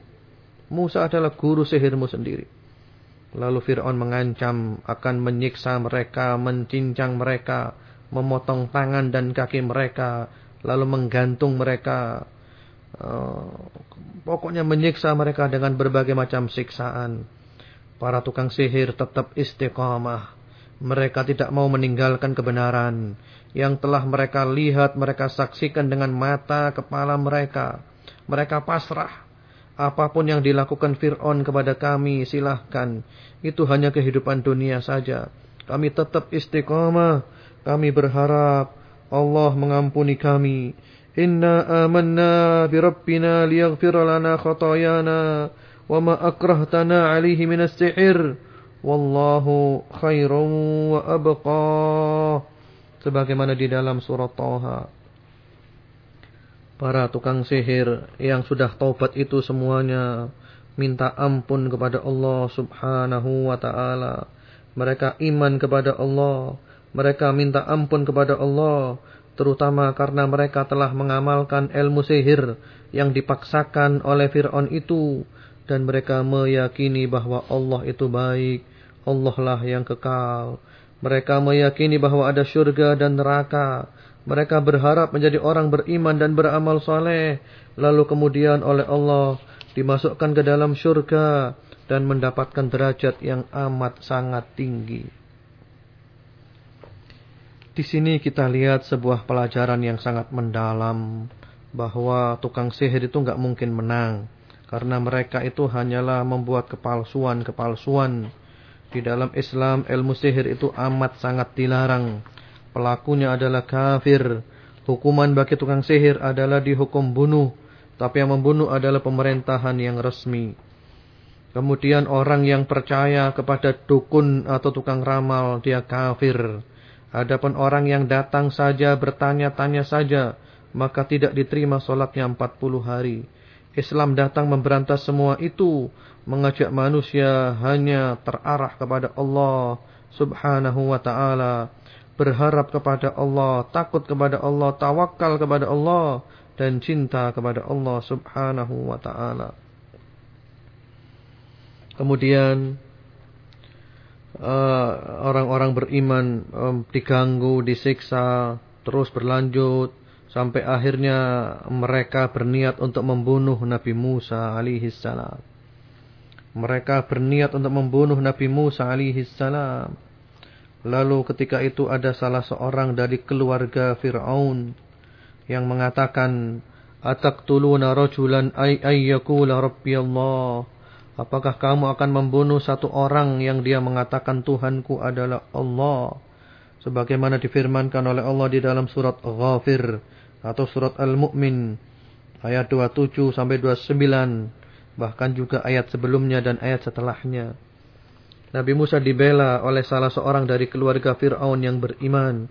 Musa adalah guru sihirmu sendiri. Lalu Fir'aun mengancam akan menyiksa mereka, mencincang mereka, memotong tangan dan kaki mereka, lalu menggantung mereka pokoknya menyiksa mereka dengan berbagai macam siksaan. Para tukang sihir tetap istiqamah. Mereka tidak mau meninggalkan kebenaran yang telah mereka lihat, mereka saksikan dengan mata kepala mereka. Mereka pasrah. Apa pun yang dilakukan Fir'aun kepada kami, silahkan. Itu hanya kehidupan dunia saja. Kami tetap istiqamah. Kami berharap Allah mengampuni kami. إنا آمنا بربنا ليغفر لنا خطايانا وما أكرهتنا عليه من السحر والله خير وأبقى sebagaimana di dalam surat Taha para tukang sihir yang sudah taubat itu semuanya minta ampun kepada Allah Subhanahu wa taala mereka iman kepada Allah mereka minta ampun kepada Allah terutama karena mereka telah mengamalkan ilmu sihir yang dipaksakan oleh Fir'aun itu dan mereka meyakini bahwa Allah itu baik, Allah lah yang kekal. Mereka meyakini bahwa ada syurga dan neraka. Mereka berharap menjadi orang beriman dan beramal saleh, lalu kemudian oleh Allah dimasukkan ke dalam syurga dan mendapatkan derajat yang amat sangat tinggi. Di sini kita lihat sebuah pelajaran yang sangat mendalam bahwa tukang sihir itu nggak mungkin menang karena mereka itu hanyalah membuat kepalsuan-kepalsuan. Di dalam Islam ilmu sihir itu amat sangat dilarang. Pelakunya adalah kafir. Hukuman bagi tukang sihir adalah dihukum bunuh, tapi yang membunuh adalah pemerintahan yang resmi. Kemudian orang yang percaya kepada dukun atau tukang ramal dia kafir. Adapun orang yang datang saja bertanya-tanya saja, maka tidak diterima solatnya 40 hari. Islam datang memberantas semua itu, mengajak manusia hanya terarah kepada Allah subhanahu wa ta'ala. Berharap kepada Allah, takut kepada Allah, tawakal kepada Allah, dan cinta kepada Allah subhanahu wa ta'ala. Kemudian orang-orang uh, beriman um, diganggu, disiksa, terus berlanjut sampai akhirnya mereka berniat untuk membunuh Nabi Musa alaihi salam. Mereka berniat untuk membunuh Nabi Musa alaihi salam. Lalu ketika itu ada salah seorang dari keluarga Fir'aun yang mengatakan, Ataqtuluna rajulan ay ayyakula. Apakah kamu akan membunuh satu orang yang dia mengatakan Tuhanku adalah Allah? Sebagaimana difirmankan oleh Allah di dalam surat Ghafir atau surat Al-Mu'min ayat 27 sampai 29 bahkan juga ayat sebelumnya dan ayat setelahnya. Nabi Musa dibela oleh salah seorang dari keluarga Fir'aun yang beriman.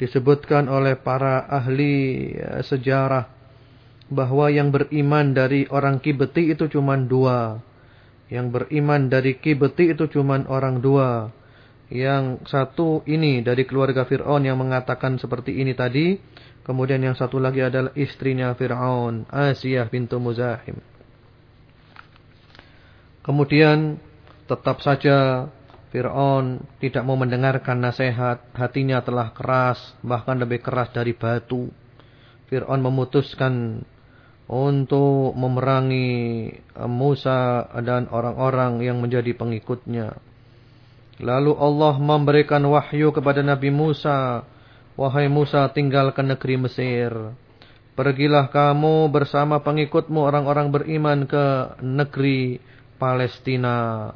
Disebutkan oleh para ahli ya, sejarah bahwa yang beriman dari orang Kibeti itu cuma dua. Yang beriman dari Kibeti itu cuma orang dua. Yang satu ini dari keluarga Fir'aun yang mengatakan seperti ini tadi. Kemudian yang satu lagi adalah istrinya Fir'aun, Asiyah bintu Muzahim. Kemudian tetap saja Fir'aun tidak mau mendengarkan nasihat. Hatinya telah keras, bahkan lebih keras dari batu. Fir'aun memutuskan untuk memerangi Musa dan orang-orang yang menjadi pengikutnya. Lalu Allah memberikan wahyu kepada Nabi Musa. Wahai Musa tinggalkan negeri Mesir. Pergilah kamu bersama pengikutmu orang-orang beriman ke negeri Palestina.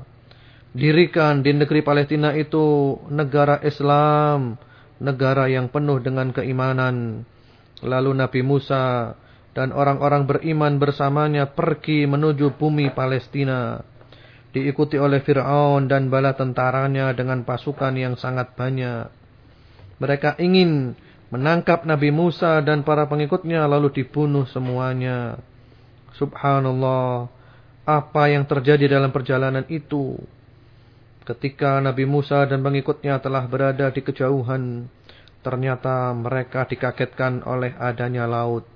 Dirikan di negeri Palestina itu negara Islam, negara yang penuh dengan keimanan. Lalu Nabi Musa dan orang-orang beriman bersamanya pergi menuju bumi Palestina. Diikuti oleh Fir'aun dan bala tentaranya dengan pasukan yang sangat banyak. Mereka ingin menangkap Nabi Musa dan para pengikutnya lalu dibunuh semuanya. Subhanallah apa yang terjadi dalam perjalanan itu. Ketika Nabi Musa dan pengikutnya telah berada di kejauhan, ternyata mereka dikagetkan oleh adanya laut.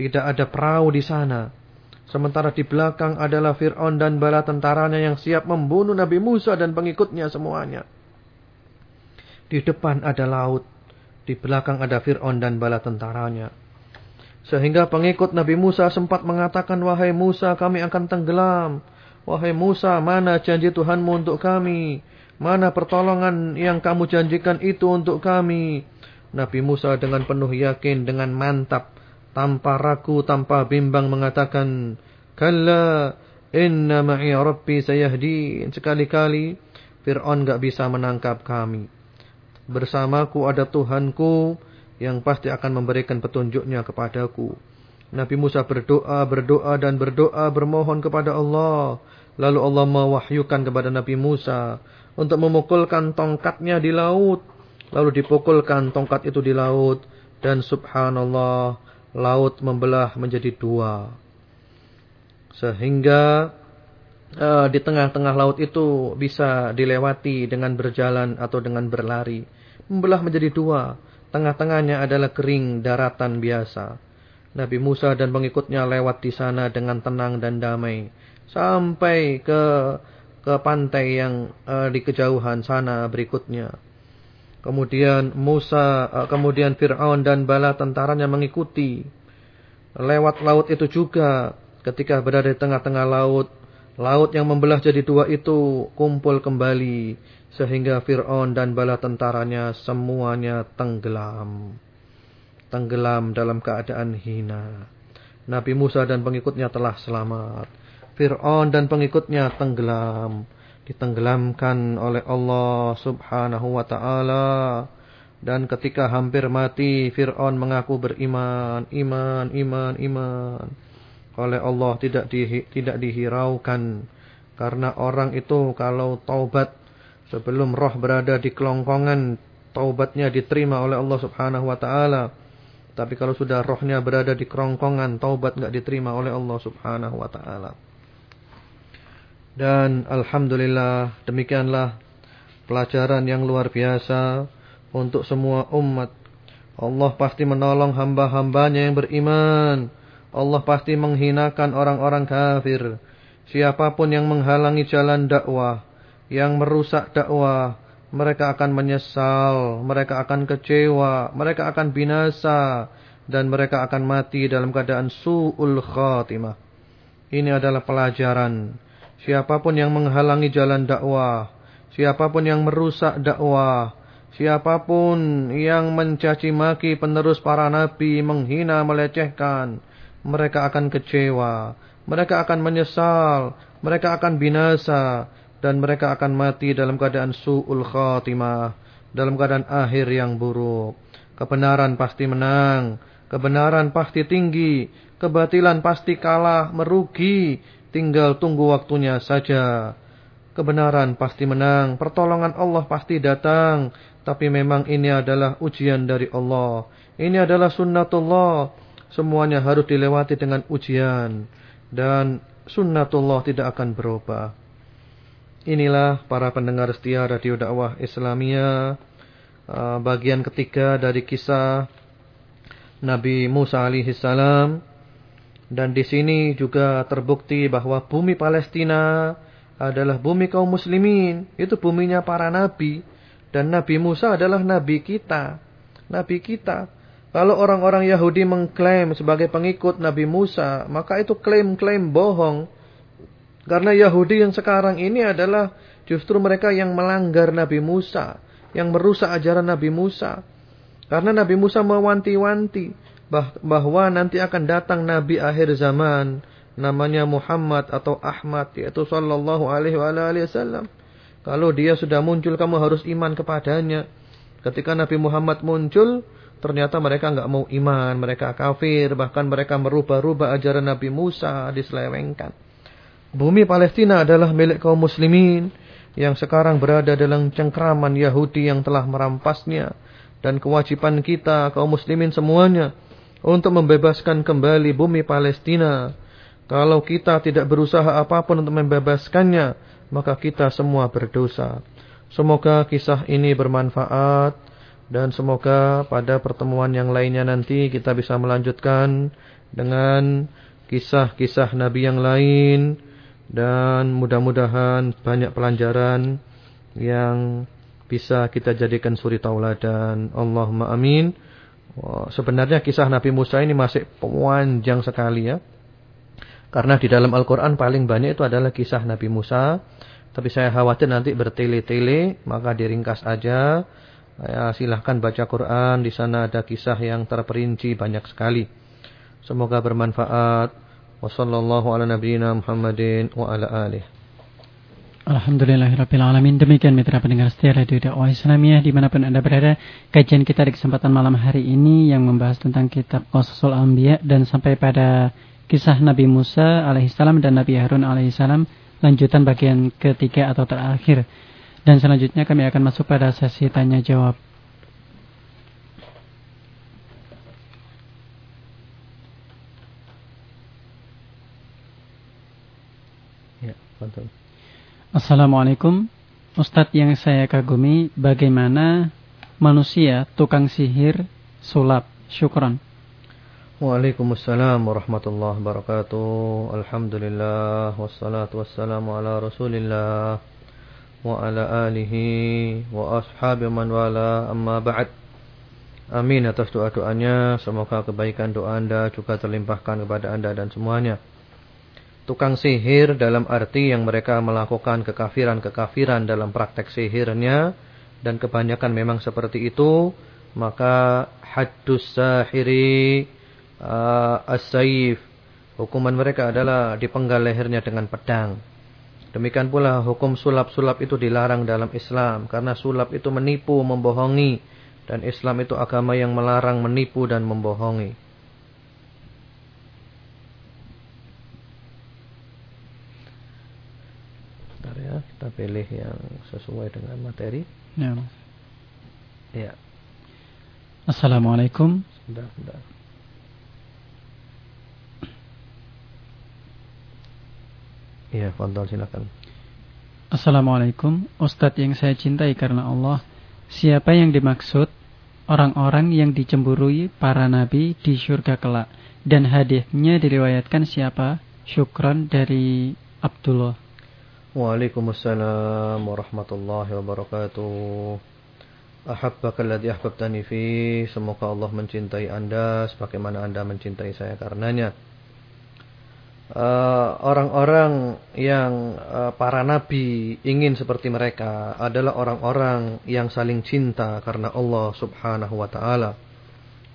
Tidak ada perahu di sana. Sementara di belakang adalah Fir'aun dan bala tentaranya yang siap membunuh Nabi Musa dan pengikutnya semuanya. Di depan ada laut. Di belakang ada Fir'aun dan bala tentaranya. Sehingga pengikut Nabi Musa sempat mengatakan, Wahai Musa kami akan tenggelam. Wahai Musa mana janji Tuhanmu untuk kami? Mana pertolongan yang kamu janjikan itu untuk kami? Nabi Musa dengan penuh yakin, dengan mantap, tanpa ragu, tanpa bimbang mengatakan, Kalla inna ma'i rabbi sayahdi. Sekali-kali Fir'aun gak bisa menangkap kami. Bersamaku ada Tuhanku yang pasti akan memberikan petunjuknya kepadaku. Nabi Musa berdoa, berdoa dan berdoa bermohon kepada Allah. Lalu Allah mewahyukan kepada Nabi Musa untuk memukulkan tongkatnya di laut. Lalu dipukulkan tongkat itu di laut. Dan subhanallah, laut membelah menjadi dua. Sehingga uh, di tengah-tengah laut itu bisa dilewati dengan berjalan atau dengan berlari. Membelah menjadi dua. Tengah-tengahnya adalah kering daratan biasa. Nabi Musa dan pengikutnya lewat di sana dengan tenang dan damai. Sampai ke ke pantai yang uh, di kejauhan sana berikutnya. Kemudian Musa, uh, kemudian Fir'aun dan bala tentaranya mengikuti. Lewat laut itu juga ketika berada di tengah-tengah laut. Laut yang membelah jadi dua itu kumpul kembali sehingga Fir'aun dan bala tentaranya semuanya tenggelam. Tenggelam dalam keadaan hina. Nabi Musa dan pengikutnya telah selamat. Fir'aun dan pengikutnya tenggelam. Ditenggelamkan oleh Allah subhanahu wa ta'ala. Dan ketika hampir mati, Fir'aun mengaku beriman. Iman, iman, iman. Oleh Allah tidak, di, tidak dihiraukan. Karena orang itu kalau taubat Sebelum roh berada di kelongkongan, taubatnya diterima oleh Allah Subhanahu wa taala. Tapi kalau sudah rohnya berada di kerongkongan, taubat enggak diterima oleh Allah Subhanahu wa taala. Dan alhamdulillah demikianlah pelajaran yang luar biasa untuk semua umat. Allah pasti menolong hamba-hambanya yang beriman. Allah pasti menghinakan orang-orang kafir. Siapa pun yang menghalangi jalan dakwah yang merusak dakwah, mereka akan menyesal, mereka akan kecewa, mereka akan binasa dan mereka akan mati dalam keadaan su'ul khatimah. Ini adalah pelajaran. Siapa pun yang menghalangi jalan dakwah, siapa pun yang merusak dakwah, siapa pun yang mencaci maki penerus para nabi, menghina, melecehkan, mereka akan kecewa, mereka akan menyesal, mereka akan binasa, dan mereka akan mati dalam keadaan su'ul khatimah, dalam keadaan akhir yang buruk. Kebenaran pasti menang, kebenaran pasti tinggi, kebatilan pasti kalah, merugi, tinggal tunggu waktunya saja. Kebenaran pasti menang, pertolongan Allah pasti datang, tapi memang ini adalah ujian dari Allah. Ini adalah sunnatullah. Semuanya harus dilewati dengan ujian. Dan sunnatullah tidak akan berubah. Inilah para pendengar setia Radio Dakwah Islamia. Uh, bagian ketiga dari kisah Nabi Musa alaihi salam dan di sini juga terbukti bahwa bumi Palestina adalah bumi kaum muslimin, itu buminya para nabi dan Nabi Musa adalah nabi kita. Nabi kita. Kalau orang-orang Yahudi mengklaim sebagai pengikut Nabi Musa, maka itu klaim-klaim bohong. Karena Yahudi yang sekarang ini adalah justru mereka yang melanggar Nabi Musa, yang merusak ajaran Nabi Musa. Karena Nabi Musa mewanti-wanti bahwa nanti akan datang Nabi akhir zaman namanya Muhammad atau Ahmad yaitu sallallahu alaihi wasallam. Kalau dia sudah muncul kamu harus iman kepadanya. Ketika Nabi Muhammad muncul, Ternyata mereka nggak mau iman, mereka kafir, bahkan mereka merubah-rubah ajaran Nabi Musa, diselewengkan. Bumi Palestina adalah milik kaum muslimin yang sekarang berada dalam cengkraman Yahudi yang telah merampasnya. Dan kewajiban kita, kaum muslimin semuanya, untuk membebaskan kembali bumi Palestina. Kalau kita tidak berusaha apa pun untuk membebaskannya, maka kita semua berdosa. Semoga kisah ini bermanfaat dan semoga pada pertemuan yang lainnya nanti kita bisa melanjutkan dengan kisah-kisah Nabi yang lain. Dan mudah-mudahan banyak pelajaran yang bisa kita jadikan suri tauladan. Allahumma amin. Sebenarnya kisah Nabi Musa ini masih panjang sekali ya. Karena di dalam Al-Quran paling banyak itu adalah kisah Nabi Musa. Tapi saya khawatir nanti bertele-tele, maka diringkas aja. Ya, silahkan baca Quran, di sana ada kisah yang terperinci banyak sekali. Semoga bermanfaat. Wassallallahu ala nabiyyina Muhammadin wa ala alihi. Alhamdulillahirrabbilalamin Demikian mitra pendengar setia Radio Dakwah Islamiyah Di mana pun anda berada Kajian kita di kesempatan malam hari ini Yang membahas tentang kitab Qasasul Anbiya Dan sampai pada kisah Nabi Musa alaihissalam Dan Nabi Harun alaihissalam Lanjutan bagian ketiga atau terakhir. Dan selanjutnya kami akan masuk pada sesi tanya jawab. Ya, Assalamualaikum. Ustadz yang saya kagumi, bagaimana manusia tukang sihir sulap? Syukran. Waalaikumsalam warahmatullahi wabarakatuh. Alhamdulillah wassalatu wassalamu ala Rasulillah wa ala alihi wa ashabi man wala amma ba'd. Amin atas doa-doanya. Semoga kebaikan doa anda juga terlimpahkan kepada anda dan semuanya. Tukang sihir dalam arti yang mereka melakukan kekafiran-kekafiran dalam praktek sihirnya. Dan kebanyakan memang seperti itu. Maka haddus sahiri uh, as-saif. Hukuman mereka adalah dipenggal lehernya dengan pedang. Demikian pula hukum sulap-sulap itu dilarang dalam Islam. Karena sulap itu menipu, membohongi. Dan Islam itu agama yang melarang menipu dan membohongi. Ya, kita pilih yang sesuai dengan materi. Ya. Ya. Assalamualaikum. Bentar, bentar. Iya, Fadol silakan. Assalamualaikum, Ustadz yang saya cintai karena Allah. Siapa yang dimaksud orang-orang yang dicemburui para nabi di surga kelak? Dan hadisnya diriwayatkan siapa? Syukran dari Abdullah. Waalaikumsalam warahmatullahi wabarakatuh. Ahabbaka alladhi ahbabtani fi. Semoga Allah mencintai Anda sebagaimana Anda mencintai saya karenanya. orang-orang uh, yang uh, para nabi ingin seperti mereka adalah orang-orang yang saling cinta karena Allah Subhanahu wa taala.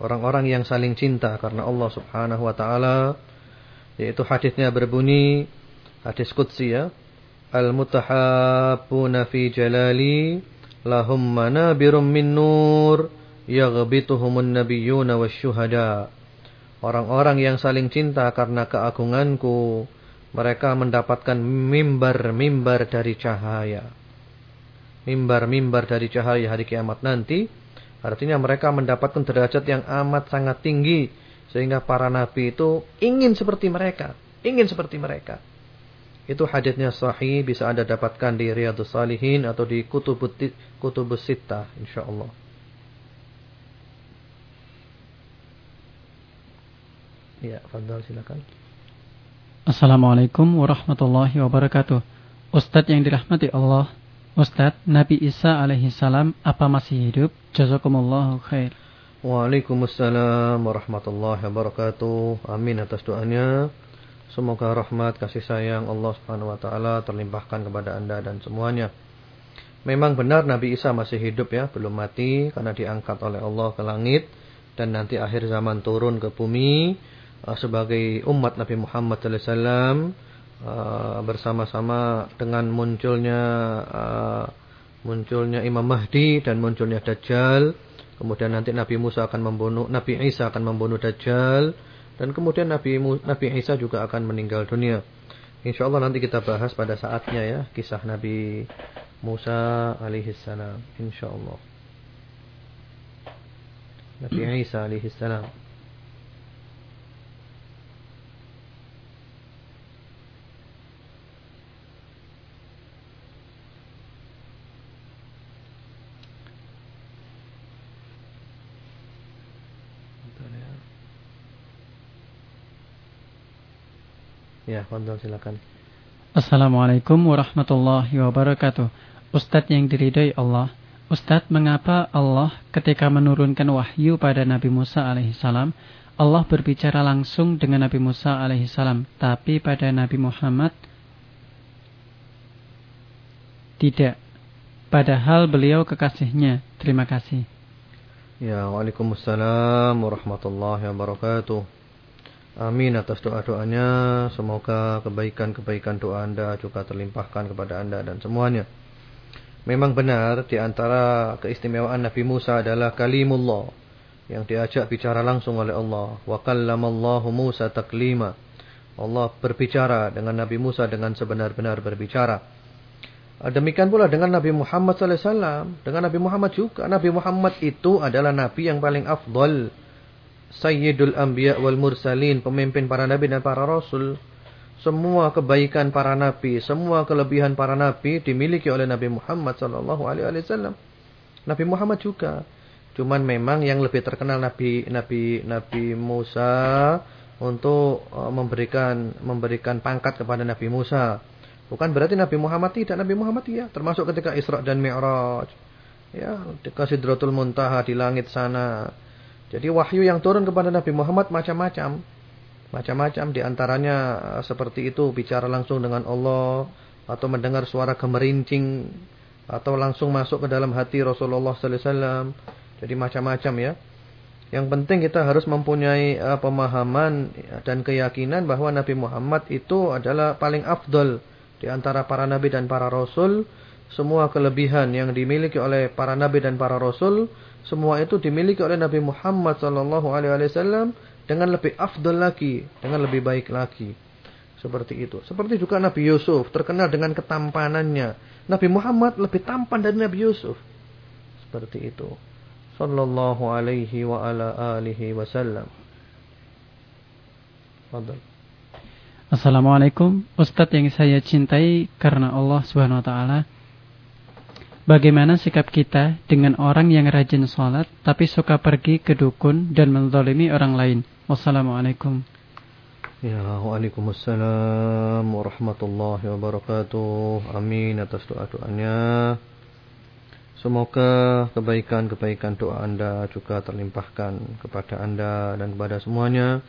Orang-orang yang saling cinta karena Allah Subhanahu wa taala yaitu hadisnya berbunyi hadis qudsi ya al-mutahabbuna fi jalali lahum manabirum min nur yaghbituhumun nabiyyuna wasyuhada Orang-orang yang saling cinta karena keagunganku, mereka mendapatkan mimbar-mimbar dari cahaya. Mimbar-mimbar dari cahaya hari kiamat nanti, artinya mereka mendapatkan derajat yang amat sangat tinggi. Sehingga para nabi itu ingin seperti mereka. Ingin seperti mereka. Itu hadisnya sahih, bisa anda dapatkan di Riyadus Salihin atau di Kutubus, Kutubus Sittah, insyaAllah. Ya, Fadal silakan. Assalamualaikum warahmatullahi wabarakatuh. Ustadz yang dirahmati Allah, Ustadz Nabi Isa alaihi salam apa masih hidup? Jazakumullahu khair. Waalaikumsalam warahmatullahi wabarakatuh. Amin atas doanya. Semoga rahmat kasih sayang Allah Subhanahu wa taala terlimpahkan kepada Anda dan semuanya. Memang benar Nabi Isa masih hidup ya, belum mati karena diangkat oleh Allah ke langit dan nanti akhir zaman turun ke bumi Uh, sebagai umat Nabi Muhammad SAW uh, bersama-sama dengan munculnya uh, munculnya Imam Mahdi dan munculnya Dajjal. Kemudian nanti Nabi Musa akan membunuh Nabi Isa akan membunuh Dajjal dan kemudian Nabi Nabi Isa juga akan meninggal dunia. Insya Allah nanti kita bahas pada saatnya ya kisah Nabi Musa alaihissalam. Insya Allah. Nabi Isa alaihissalam. Ya, Fadol silakan. Assalamualaikum warahmatullahi wabarakatuh. Ustadz yang diridhai Allah, Ustadz mengapa Allah ketika menurunkan wahyu pada Nabi Musa alaihissalam, Allah berbicara langsung dengan Nabi Musa alaihissalam, tapi pada Nabi Muhammad tidak. Padahal beliau kekasihnya. Terima kasih. Ya, Waalaikumsalam warahmatullahi wabarakatuh. Amin atas doa-doanya. Semoga kebaikan-kebaikan doa Anda juga terlimpahkan kepada Anda dan semuanya. Memang benar di antara keistimewaan Nabi Musa adalah kalimullah yang diajak bicara langsung oleh Allah. Wa kallamallahu Musa taklima. Allah berbicara dengan Nabi Musa dengan sebenar-benar berbicara. Demikian pula dengan Nabi Muhammad SAW. Dengan Nabi Muhammad juga. Nabi Muhammad itu adalah Nabi yang paling afdol Sayyidul Anbiya wal Mursalin, pemimpin para nabi dan para rasul. Semua kebaikan para nabi, semua kelebihan para nabi dimiliki oleh Nabi Muhammad sallallahu alaihi wasallam. Nabi Muhammad juga. Cuman memang yang lebih terkenal Nabi Nabi Nabi Musa untuk uh, memberikan memberikan pangkat kepada Nabi Musa. Bukan berarti Nabi Muhammad tidak, Nabi Muhammad ya, termasuk ketika Isra dan Mi'raj. Ya, di Sidratul Muntaha di langit sana jadi wahyu yang turun kepada Nabi Muhammad macam-macam. Macam-macam di antaranya eh, seperti itu bicara langsung dengan Allah atau mendengar suara gemerincing atau langsung masuk ke dalam hati Rasulullah wasallam. Jadi macam-macam ya. Yang penting kita harus mempunyai uh, pemahaman dan keyakinan bahwa Nabi Muhammad itu adalah paling afdol di antara para nabi dan para rasul. Semua kelebihan yang dimiliki oleh para nabi dan para rasul semua itu dimiliki oleh Nabi Muhammad sallallahu alaihi wasallam dengan lebih afdal lagi, dengan lebih baik lagi. Seperti itu. Seperti juga Nabi Yusuf terkenal dengan ketampanannya. Nabi Muhammad lebih tampan dari Nabi Yusuf. Seperti itu. Sallallahu alaihi wa ala alihi wasallam. Assalamualaikum Ustadz yang saya cintai karena Allah subhanahu wa ta'ala Bagaimana sikap kita dengan orang yang rajin sholat tapi suka pergi ke dukun dan menzalimi orang lain? Wassalamualaikum. Ya, Waalaikumsalam warahmatullahi wabarakatuh. Amin atas doa-doanya. Semoga kebaikan-kebaikan doa Anda juga terlimpahkan kepada Anda dan kepada semuanya.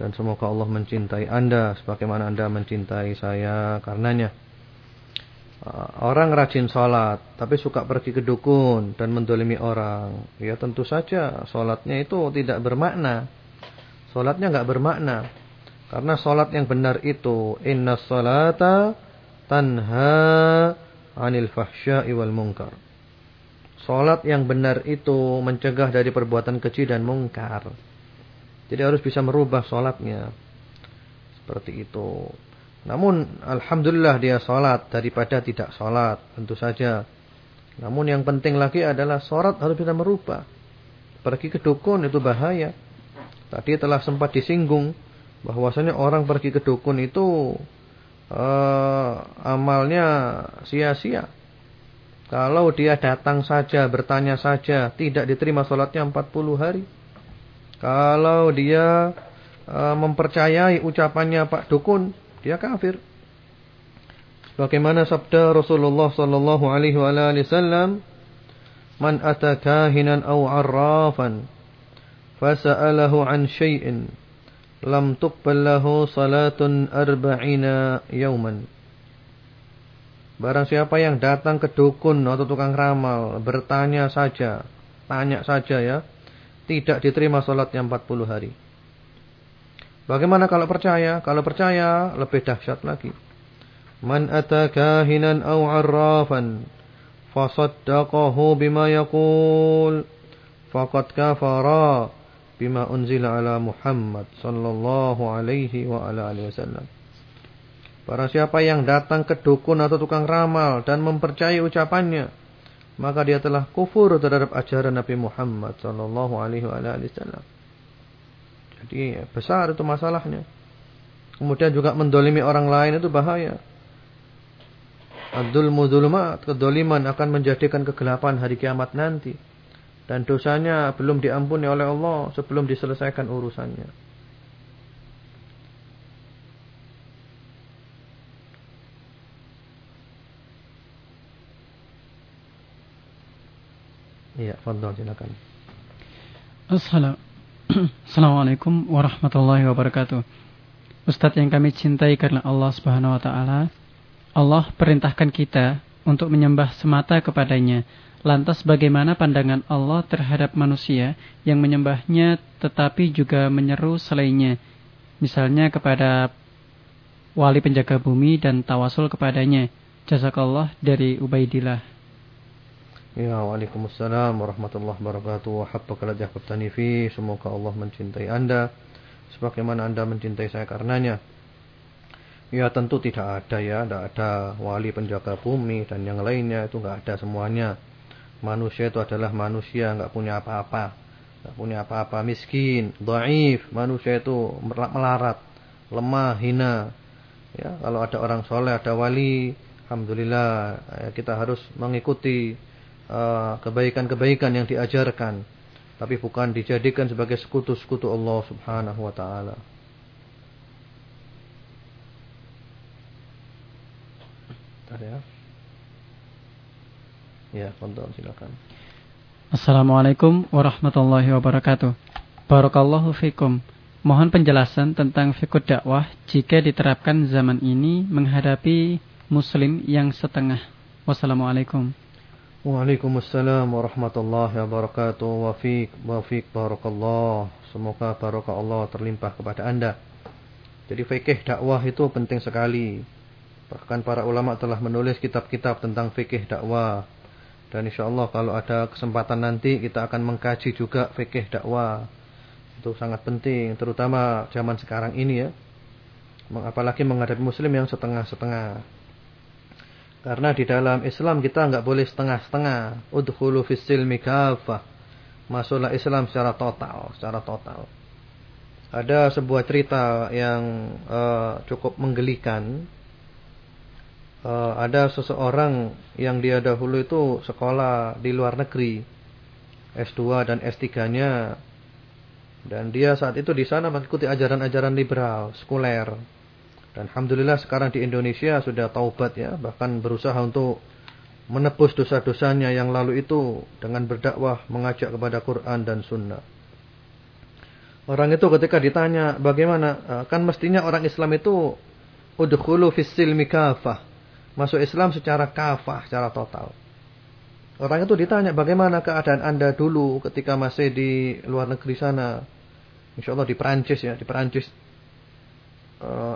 dan semoga Allah mencintai Anda sebagaimana Anda mencintai saya karenanya. Uh, orang rajin sholat tapi suka pergi ke dukun dan mendolimi orang. Ya tentu saja sholatnya itu tidak bermakna. Sholatnya nggak bermakna. Karena sholat yang benar itu inna sholata tanha anil fahsya'i wal munkar. Sholat yang benar itu mencegah dari perbuatan keji dan mungkar. Jadi harus bisa merubah sholatnya. Seperti itu. Namun Alhamdulillah dia sholat daripada tidak sholat. Tentu saja. Namun yang penting lagi adalah sholat harus bisa merubah. Pergi ke dukun itu bahaya. Tadi telah sempat disinggung. bahwasanya orang pergi ke dukun itu uh, amalnya sia-sia. Kalau dia datang saja, bertanya saja, tidak diterima sholatnya 40 hari. Kalau dia e, mempercayai ucapannya Pak Dukun, dia kafir. Bagaimana sabda Rasulullah sallallahu alaihi wasallam, "Man ata kahinan aw 'arrafan fasa'alahu 'an syai'in lam tuqbal lahu salatun arba'ina yawman." Barang siapa yang datang ke dukun atau tukang ramal, bertanya saja, tanya saja ya, tidak diterima sholatnya 40 hari. Bagaimana kalau percaya? Kalau percaya lebih dahsyat lagi. Man ataka hinan aw arrafan fasaddaqahu bima yaqul faqad kafara bima unzila ala Muhammad sallallahu alaihi wa ala alihi wasallam. Para siapa yang datang ke dukun atau tukang ramal dan mempercayai ucapannya, maka dia telah kufur terhadap ajaran Nabi Muhammad sallallahu alaihi wasallam. Jadi besar itu masalahnya. Kemudian juga mendolimi orang lain itu bahaya. Adul mudulumat, kedoliman akan menjadikan kegelapan hari kiamat nanti. Dan dosanya belum diampuni oleh Allah sebelum diselesaikan urusannya. Iya, fadhal silakan. Assalamualaikum warahmatullahi wabarakatuh. Ustadz yang kami cintai karena Allah Subhanahu wa taala, Allah perintahkan kita untuk menyembah semata kepadanya. Lantas bagaimana pandangan Allah terhadap manusia yang menyembahnya tetapi juga menyeru selainnya? Misalnya kepada wali penjaga bumi dan tawasul kepadanya. Jazakallah dari Ubaidillah. Ya, Waalaikumsalam warahmatullahi wabarakatuh. Wa habbaka lajah fi. Semoga Allah mencintai Anda sebagaimana Anda mencintai saya karenanya. Ya, tentu tidak ada ya, tidak ada wali penjaga bumi dan yang lainnya itu enggak ada semuanya. Manusia itu adalah manusia, enggak punya apa-apa. Enggak punya apa-apa, miskin, dhaif. Manusia itu melarat, lemah, hina. Ya, kalau ada orang soleh, ada wali, alhamdulillah ya, kita harus mengikuti kebaikan-kebaikan yang diajarkan tapi bukan dijadikan sebagai sekutu-sekutu Allah Subhanahu wa taala. ya. Ya, konton silakan. Assalamualaikum warahmatullahi wabarakatuh. Barakallahu fikum. Mohon penjelasan tentang fikih dakwah jika diterapkan zaman ini menghadapi muslim yang setengah. Wassalamualaikum. Waalaikumsalam warahmatullahi wabarakatuh wa fiik wa fiik barakallah. Semoga barokah Allah terlimpah kepada Anda. Jadi fikih dakwah itu penting sekali. Bahkan para ulama telah menulis kitab-kitab tentang fikih dakwah. Dan insyaallah kalau ada kesempatan nanti kita akan mengkaji juga fikih dakwah. Itu sangat penting terutama zaman sekarang ini ya. Apalagi menghadapi muslim yang setengah-setengah. Karena di dalam Islam kita nggak boleh setengah-setengah. Udhulu fisilmi kafah. Masuklah Islam secara total, secara total. Ada sebuah cerita yang uh, cukup menggelikan. Uh, ada seseorang yang dia dahulu itu sekolah di luar negeri. S2 dan S3-nya. Dan dia saat itu di sana mengikuti ajaran-ajaran liberal, sekuler. Dan Alhamdulillah sekarang di Indonesia sudah taubat ya. Bahkan berusaha untuk menebus dosa-dosanya yang lalu itu dengan berdakwah mengajak kepada Quran dan Sunnah. Orang itu ketika ditanya bagaimana, eh, kan mestinya orang Islam itu udkhulu fis silmi kafah. Masuk Islam secara kafah, secara total. Orang itu ditanya bagaimana keadaan Anda dulu ketika masih di luar negeri sana. Insya Allah di Perancis ya, di Perancis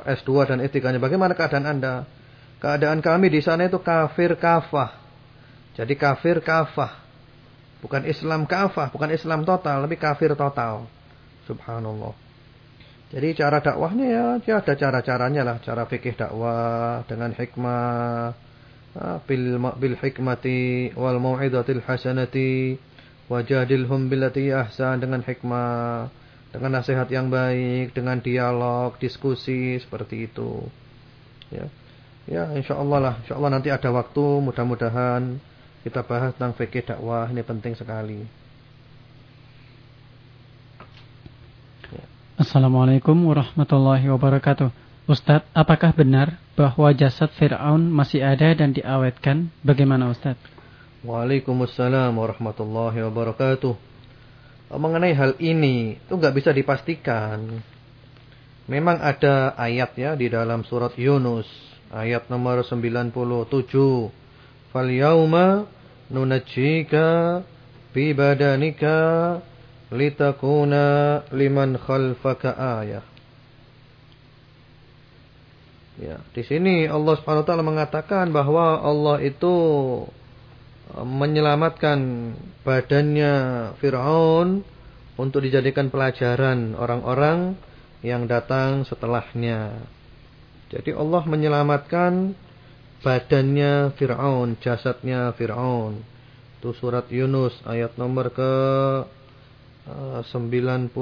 S2 dan etikanya. Bagaimana keadaan Anda? Keadaan kami di sana itu kafir kafah. Jadi kafir kafah. Bukan Islam kafah, bukan Islam total, tapi kafir total. Subhanallah. Jadi cara dakwahnya ya, ya ada cara-caranya lah, cara fikih dakwah dengan hikmah, bil bil hikmati wal mau'izatil hasanati wajadilhum billati ahsan dengan hikmah, dengan nasihat yang baik, dengan dialog, diskusi seperti itu. Ya. Ya, insyaallah lah, insyaallah nanti ada waktu mudah-mudahan kita bahas tentang fikih dakwah ini penting sekali. Assalamualaikum warahmatullahi wabarakatuh. Ustadz, apakah benar bahwa jasad Fir'aun masih ada dan diawetkan? Bagaimana Ustadz? Waalaikumsalam warahmatullahi wabarakatuh. Mengenai hal ini, itu nggak bisa dipastikan. Memang ada ayat ya di dalam surat Yunus, ayat nomor 97. Fal yauma nunajjika bi badanika litakuna liman khalfaka ayah. Ya, di sini Allah Subhanahu wa taala mengatakan bahwa Allah itu menyelamatkan badannya Firaun untuk dijadikan pelajaran orang-orang yang datang setelahnya. Jadi Allah menyelamatkan badannya Firaun, jasadnya Firaun. Itu surat Yunus ayat nomor ke 97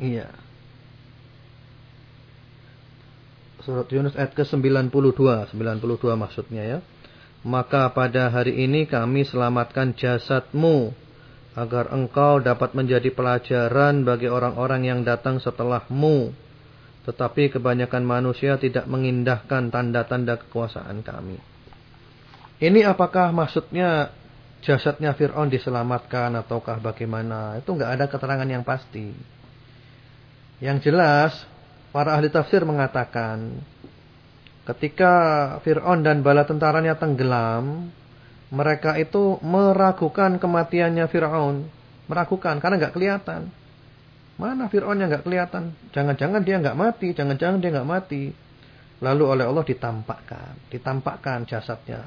Iya. Surat Yunus ayat ke-92, 92 maksudnya ya. Maka pada hari ini kami selamatkan jasadmu agar engkau dapat menjadi pelajaran bagi orang-orang yang datang setelahmu. Tetapi kebanyakan manusia tidak mengindahkan tanda-tanda kekuasaan kami. Ini apakah maksudnya jasadnya Fir'aun diselamatkan ataukah bagaimana? Itu nggak ada keterangan yang pasti. Yang jelas, para ahli tafsir mengatakan ketika Fir'aun dan bala tentaranya tenggelam, mereka itu meragukan kematiannya Fir'aun. Meragukan karena nggak kelihatan. Mana Fir'aun yang nggak kelihatan? Jangan-jangan dia nggak mati, jangan-jangan dia nggak mati. Lalu oleh Allah ditampakkan, ditampakkan jasadnya.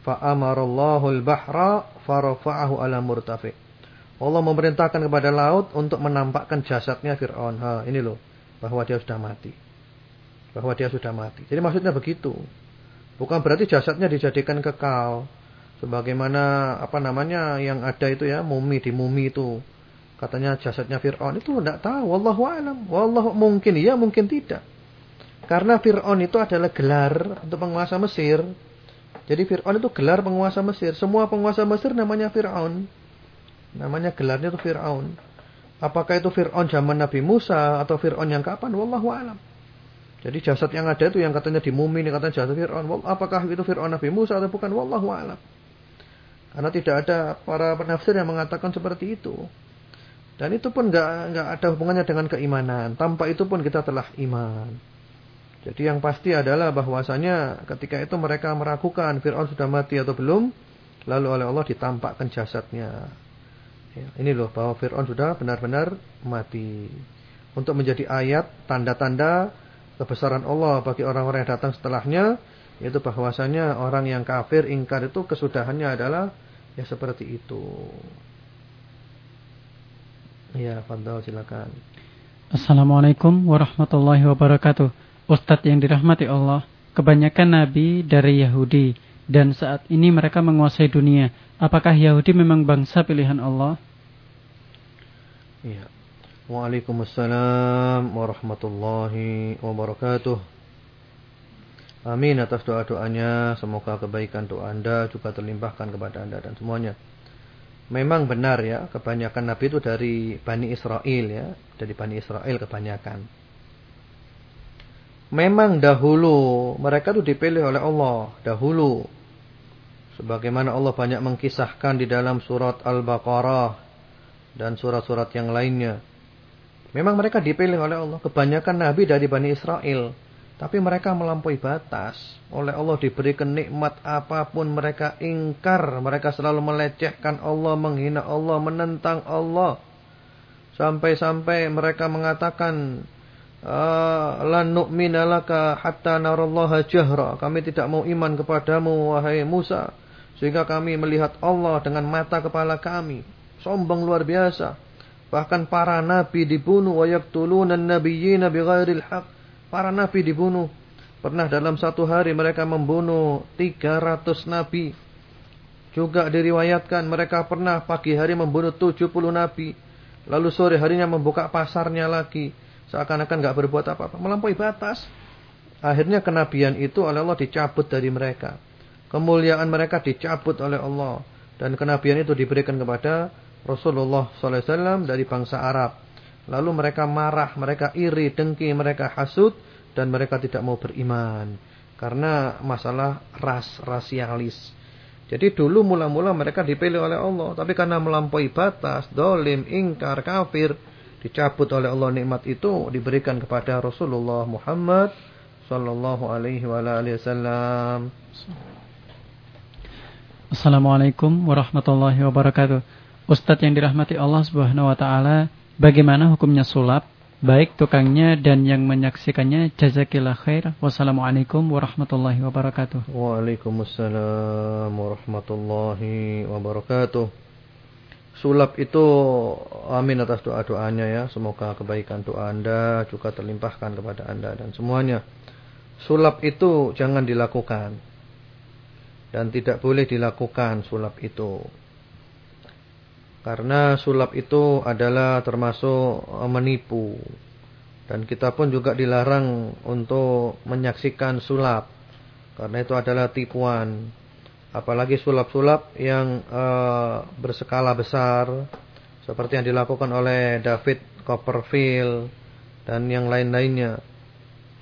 Fa'amarallahu al-bahra farafa'ahu ala murtafi. Allah memerintahkan kepada laut untuk menampakkan jasadnya Fir'aun. Ha, ini loh, bahwa dia sudah mati. Bahwa dia sudah mati. Jadi maksudnya begitu. Bukan berarti jasadnya dijadikan kekal. Sebagaimana apa namanya yang ada itu ya, mumi di mumi itu. Katanya jasadnya Fir'aun itu tidak tahu. Wallahu alam. Wallahu mungkin iya, mungkin tidak. Karena Fir'aun itu adalah gelar untuk penguasa Mesir. Jadi Fir'aun itu gelar penguasa Mesir. Semua penguasa Mesir namanya Fir'aun. Namanya gelarnya itu Fir'aun. Apakah itu Fir'aun zaman Nabi Musa atau Fir'aun yang kapan? Wallahu alam. Jadi jasad yang ada itu yang katanya di mumi ini katanya jasad Fir'aun. Apakah itu Fir'aun Nabi Musa atau bukan? Wallahu alam. Karena tidak ada para penafsir yang mengatakan seperti itu. Dan itu pun nggak nggak ada hubungannya dengan keimanan. Tanpa itu pun kita telah iman. Jadi yang pasti adalah bahwasanya ketika itu mereka meragukan Fir'aun sudah mati atau belum. Lalu oleh Allah ditampakkan jasadnya. Ya, ini loh bahwa Fir'aun sudah benar-benar mati. Untuk menjadi ayat, tanda-tanda kebesaran Allah bagi orang-orang yang datang setelahnya. Yaitu bahwasanya orang yang kafir, ingkar itu kesudahannya adalah ya seperti itu. Ya, Fadal silakan. Assalamualaikum warahmatullahi wabarakatuh. Ustadz yang dirahmati Allah, kebanyakan nabi dari Yahudi dan saat ini mereka menguasai dunia. Apakah Yahudi memang bangsa pilihan Allah? Ya. Waalaikumsalam warahmatullahi wabarakatuh. Amin atas doa-doanya. Semoga kebaikan doa Anda juga terlimpahkan kepada Anda dan semuanya. Memang benar ya, kebanyakan nabi itu dari Bani Israel ya, dari Bani Israel kebanyakan. Memang dahulu mereka itu dipilih oleh Allah dahulu. Sebagaimana Allah banyak mengkisahkan di dalam surat Al-Baqarah dan surat-surat yang lainnya. Memang mereka dipilih oleh Allah. Kebanyakan nabi dari Bani Israel. Tapi mereka melampaui batas. Oleh Allah diberi kenikmat apa pun mereka ingkar. Mereka selalu melecehkan Allah, menghina Allah, menentang Allah. Sampai-sampai mereka mengatakan, lan nu'mina laka hatta narallaha jahra. Kami tidak mau iman kepadamu wahai Musa sehingga kami melihat Allah dengan mata kepala kami. Sombong luar biasa. Bahkan para nabi dibunuh wa yaqtuluna an-nabiyyina bighairil haq. Para nabi dibunuh. Pernah dalam satu hari mereka membunuh 300 nabi. Juga diriwayatkan mereka pernah pagi hari membunuh 70 nabi. Lalu sore harinya membuka pasarnya lagi. Seakan-akan gak berbuat apa-apa. Melampaui batas. Akhirnya kenabian itu oleh Allah dicabut dari mereka kemuliaan mereka dicabut oleh Allah dan kenabian itu diberikan kepada Rasulullah SAW dari bangsa Arab. Lalu mereka marah, mereka iri, dengki, mereka hasut dan mereka tidak mau beriman karena masalah ras rasialis. Jadi dulu mula-mula mereka dipilih oleh Allah, tapi karena melampaui batas, dolim, ingkar, kafir, dicabut oleh Allah nikmat itu diberikan kepada Rasulullah Muhammad sallallahu alaihi wasallam. Assalamualaikum warahmatullahi wabarakatuh. Ustadz yang dirahmati Allah Subhanahu wa taala, bagaimana hukumnya sulap baik tukangnya dan yang menyaksikannya jazakillah khair. Wassalamualaikum warahmatullahi wabarakatuh. Waalaikumsalam warahmatullahi wabarakatuh. Sulap itu amin atas doa-doanya ya. Semoga kebaikan doa Anda juga terlimpahkan kepada Anda dan semuanya. Sulap itu jangan dilakukan dan tidak boleh dilakukan sulap itu. Karena sulap itu adalah termasuk eh, menipu. Dan kita pun juga dilarang untuk menyaksikan sulap. Karena itu adalah tipuan. Apalagi sulap-sulap yang uh, berskala besar. Seperti yang dilakukan oleh David Copperfield. Dan yang lain-lainnya.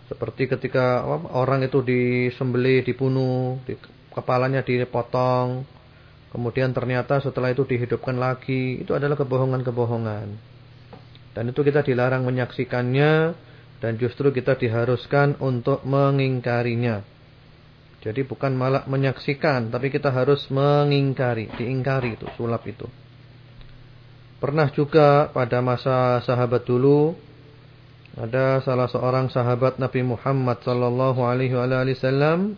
Seperti ketika orang itu disembelih, dibunuh, kepalanya dipotong, kemudian ternyata setelah itu dihidupkan lagi, itu adalah kebohongan-kebohongan. Dan itu kita dilarang menyaksikannya dan justru kita diharuskan untuk mengingkarinya. Jadi bukan malah menyaksikan, tapi kita harus mengingkari, diingkari itu sulap itu. Pernah juga pada masa sahabat dulu ada salah seorang sahabat Nabi Muhammad sallallahu alaihi wasallam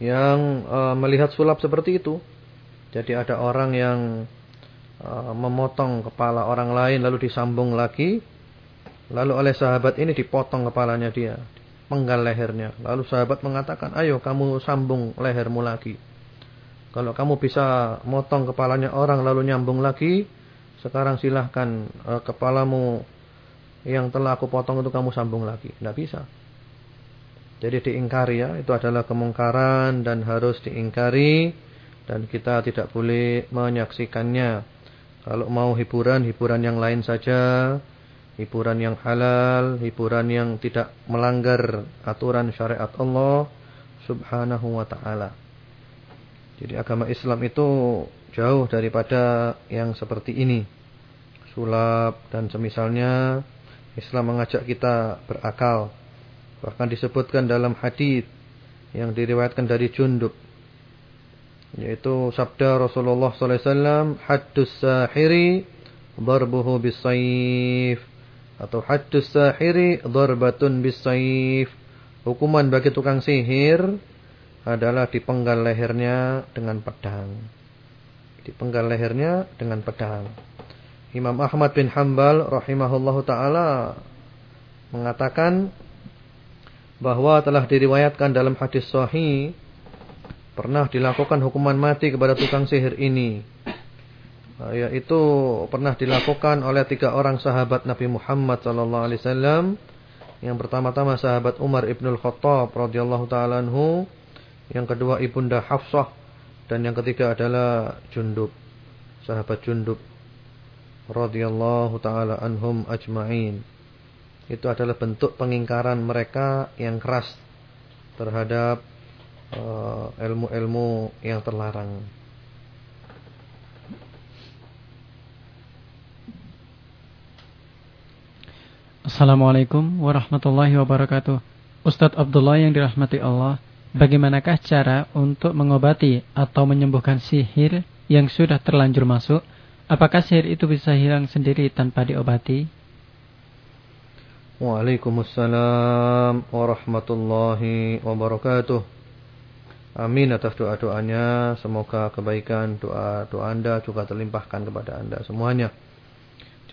yang uh, melihat sulap seperti itu. Jadi ada orang yang uh, memotong kepala orang lain lalu disambung lagi. Lalu oleh sahabat ini dipotong kepalanya dia, penggal lehernya. Lalu sahabat mengatakan, "Ayo kamu sambung lehermu lagi." Kalau kamu bisa motong kepalanya orang lalu nyambung lagi, sekarang silahkan uh, kepalamu yang telah aku potong itu kamu sambung lagi. Tidak bisa. Jadi diingkari ya, itu adalah kemungkaran dan harus diingkari dan kita tidak boleh menyaksikannya. Kalau mau hiburan, hiburan yang lain saja, hiburan yang halal, hiburan yang tidak melanggar aturan syariat Allah Subhanahu wa taala. Jadi agama Islam itu jauh daripada yang seperti ini. Sulap dan semisalnya Islam mengajak kita berakal Bahkan disebutkan dalam hadis yang diriwayatkan dari Jundub yaitu sabda Rasulullah sallallahu alaihi wasallam haddus sahiri darbuhu bisayf atau haddus sahiri darbatun bisayf hukuman bagi tukang sihir adalah dipenggal lehernya dengan pedang. Dipenggal lehernya dengan pedang. Imam Ahmad bin Hambal rahimahullahu taala mengatakan bahwa telah diriwayatkan dalam hadis sahih pernah dilakukan hukuman mati kepada tukang sihir ini yaitu pernah dilakukan oleh tiga orang sahabat Nabi Muhammad sallallahu alaihi wasallam yang pertama-tama sahabat Umar ibnul Khattab radhiyallahu taala anhu yang kedua ibunda Hafsah dan yang ketiga adalah Jundub sahabat Jundub radhiyallahu taala anhum ajma'in itu adalah bentuk pengingkaran mereka yang keras terhadap eh, ilmu-ilmu uh, yang terlarang. Assalamualaikum warahmatullahi wabarakatuh. Ustadz Abdullah yang dirahmati Allah, bagaimanakah cara untuk mengobati atau menyembuhkan sihir yang sudah terlanjur masuk? Apakah sihir itu bisa hilang sendiri tanpa diobati? Waalaikumsalam warahmatullahi wabarakatuh. Amin atas doa-doanya. Semoga kebaikan doa-doa Anda juga terlimpahkan kepada Anda semuanya.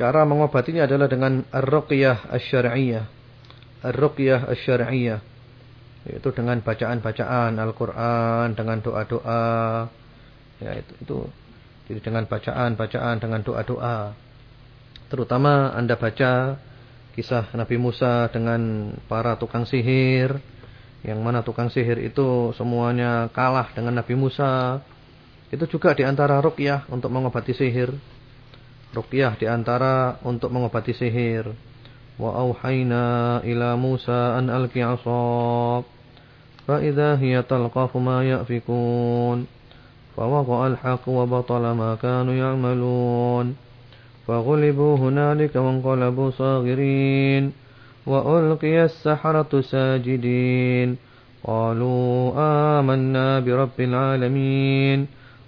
Cara mengobatinya adalah dengan ar-ruqyah asy-syar'iyyah. Ar-ruqyah asy-syar'iyyah yaitu dengan bacaan-bacaan Al-Qur'an, dengan doa-doa. Ya itu itu jadi dengan bacaan-bacaan, dengan doa-doa. Terutama Anda baca kisah Nabi Musa dengan para tukang sihir yang mana tukang sihir itu semuanya kalah dengan Nabi Musa. Itu juga di antara ruqyah untuk mengobati sihir. Ruqyah di antara untuk mengobati sihir. Wa auhayna ila Musa an alqi 'asaq. Fa idza hiya talqafu ma yafikun. Fa waqa'a al-haqq wa batala ma kanu ya'malun. Fa ghulibu hunalika wa anqalabu saghirin. Wa ulqiya as-saharatu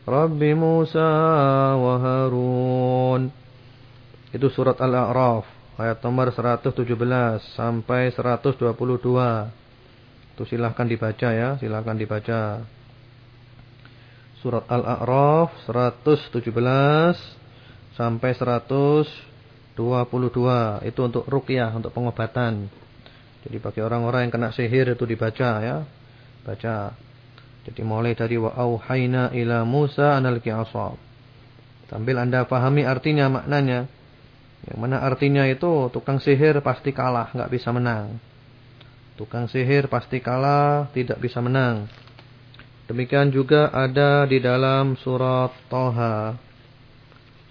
Rabbi Musa wa Harun. Itu surat Al-A'raf ayat nomor 117 sampai 122. Itu silahkan dibaca ya, silahkan dibaca. Surat Al-A'raf 117 sampai 122. Itu untuk ruqyah, untuk pengobatan. Jadi bagi orang-orang yang kena sihir itu dibaca ya. Baca. Jadi mulai dari wa auhayna ila Musa analki asab. Sambil Anda pahami artinya, maknanya. Yang mana artinya itu tukang sihir pasti kalah, nggak bisa menang. Tukang sihir pasti kalah, tidak bisa menang. Demikian juga ada di dalam surat Toha.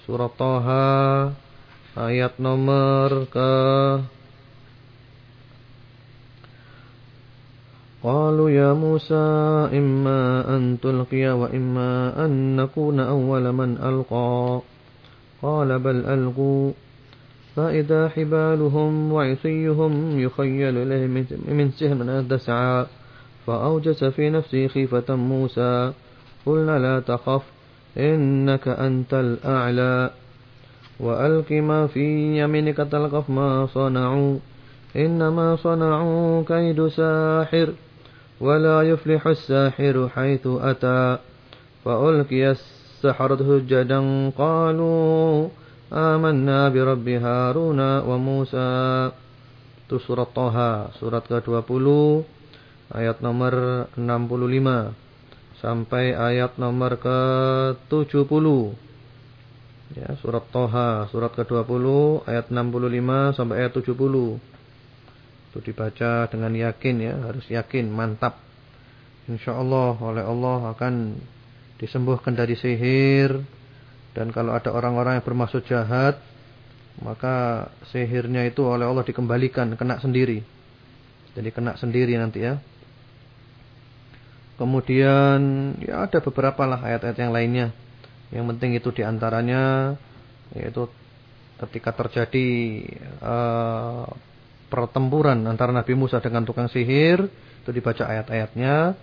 Surat Toha ayat nomor ke قالوا يا موسى إما أن تلقي وإما أن نكون أول من ألقى. قال بل ألقوا. فإذا حبالهم وعصيهم يخيل إليه من سهم تسعى فأوجس في نفسه خيفة موسى. قلنا لا تخف إنك أنت الأعلى. وألق ما في يمينك تلقف ما صنعوا. إنما صنعوا كيد ساحر. ولا يفلح الساحر حيث أتى فألقي السحرة سجدا قالوا آمنا برب هارون وموسى Itu surat Toha, surat ke-20 ayat nomor 65 sampai ayat nomor ke-70. Ya, surat Toha, surat ke-20 ayat 65 sampai ayat 70. Itu dibaca dengan yakin ya, harus yakin, mantap. Insya Allah oleh Allah akan disembuhkan dari sihir. Dan kalau ada orang-orang yang bermaksud jahat, maka sihirnya itu oleh Allah dikembalikan, kena sendiri. Jadi kena sendiri nanti ya. Kemudian ya ada beberapa lah ayat-ayat yang lainnya. Yang penting itu di antaranya yaitu ketika terjadi uh, pertempuran antara Nabi Musa dengan tukang sihir. Itu dibaca ayat-ayatnya.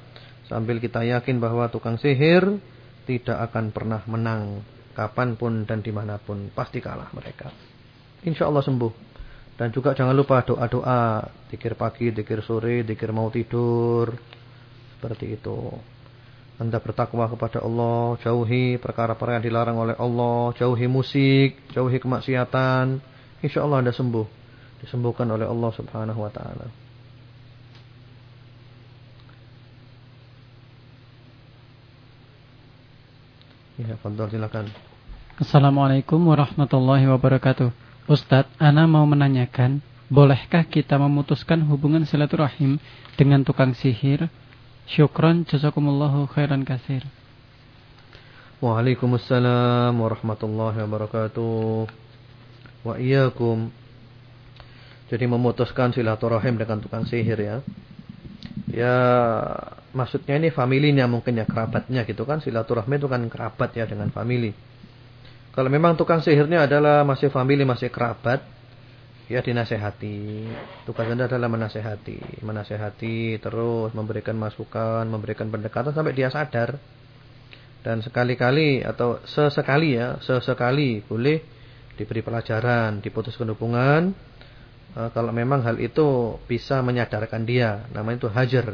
Sambil kita yakin bahwa tukang sihir tidak akan pernah menang kapan pun dan di mana pun. Pasti kalah mereka. Insya Allah sembuh. Dan juga jangan lupa doa-doa. Dikir pagi, dikir sore, dikir mau tidur. Seperti itu. Anda bertakwa kepada Allah. Jauhi perkara-perkara yang dilarang oleh Allah. Jauhi musik, jauhi kemaksiatan. Insya Allah anda sembuh disembuhkan oleh Allah Subhanahu wa taala. Ya, Fadol silakan. Assalamualaikum warahmatullahi wabarakatuh. Ustadz, Ana mau menanyakan, bolehkah kita memutuskan hubungan silaturahim dengan tukang sihir? Syukron, jazakumullahu khairan kasir. Waalaikumsalam warahmatullahi wabarakatuh. Wa iyyakum. Jadi memutuskan silaturahim dengan tukang sihir ya. ya maksudnya ini familinya mungkin ya kerabatnya gitu kan. Silaturahmi itu kan kerabat ya dengan family kalau memang tukang sihirnya adalah masih family masih kerabat ya dinasehati. Tugas anda adalah menasehati. Menasehati terus memberikan masukan memberikan pendekatan sampai dia sadar. Dan sekali-kali atau sesekali ya sesekali boleh diberi pelajaran diputuskan hubungan kalau memang hal itu bisa menyadarkan dia, namanya itu hajar,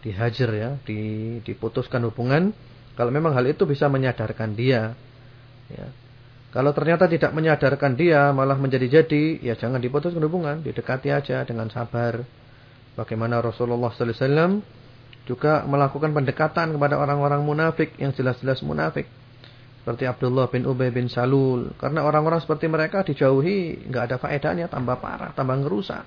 dihajar ya, diputuskan hubungan. Kalau memang hal itu bisa menyadarkan dia, ya. Kalau ternyata tidak menyadarkan dia, malah menjadi-jadi, ya jangan diputuskan hubungan, didekati aja dengan sabar. Bagaimana Rasulullah Sallallahu Alaihi Wasallam juga melakukan pendekatan kepada orang-orang munafik yang jelas-jelas munafik seperti Abdullah bin Ubay bin Salul. Karena orang-orang seperti mereka dijauhi, nggak ada faedahnya, tambah parah, tambah ngerusak.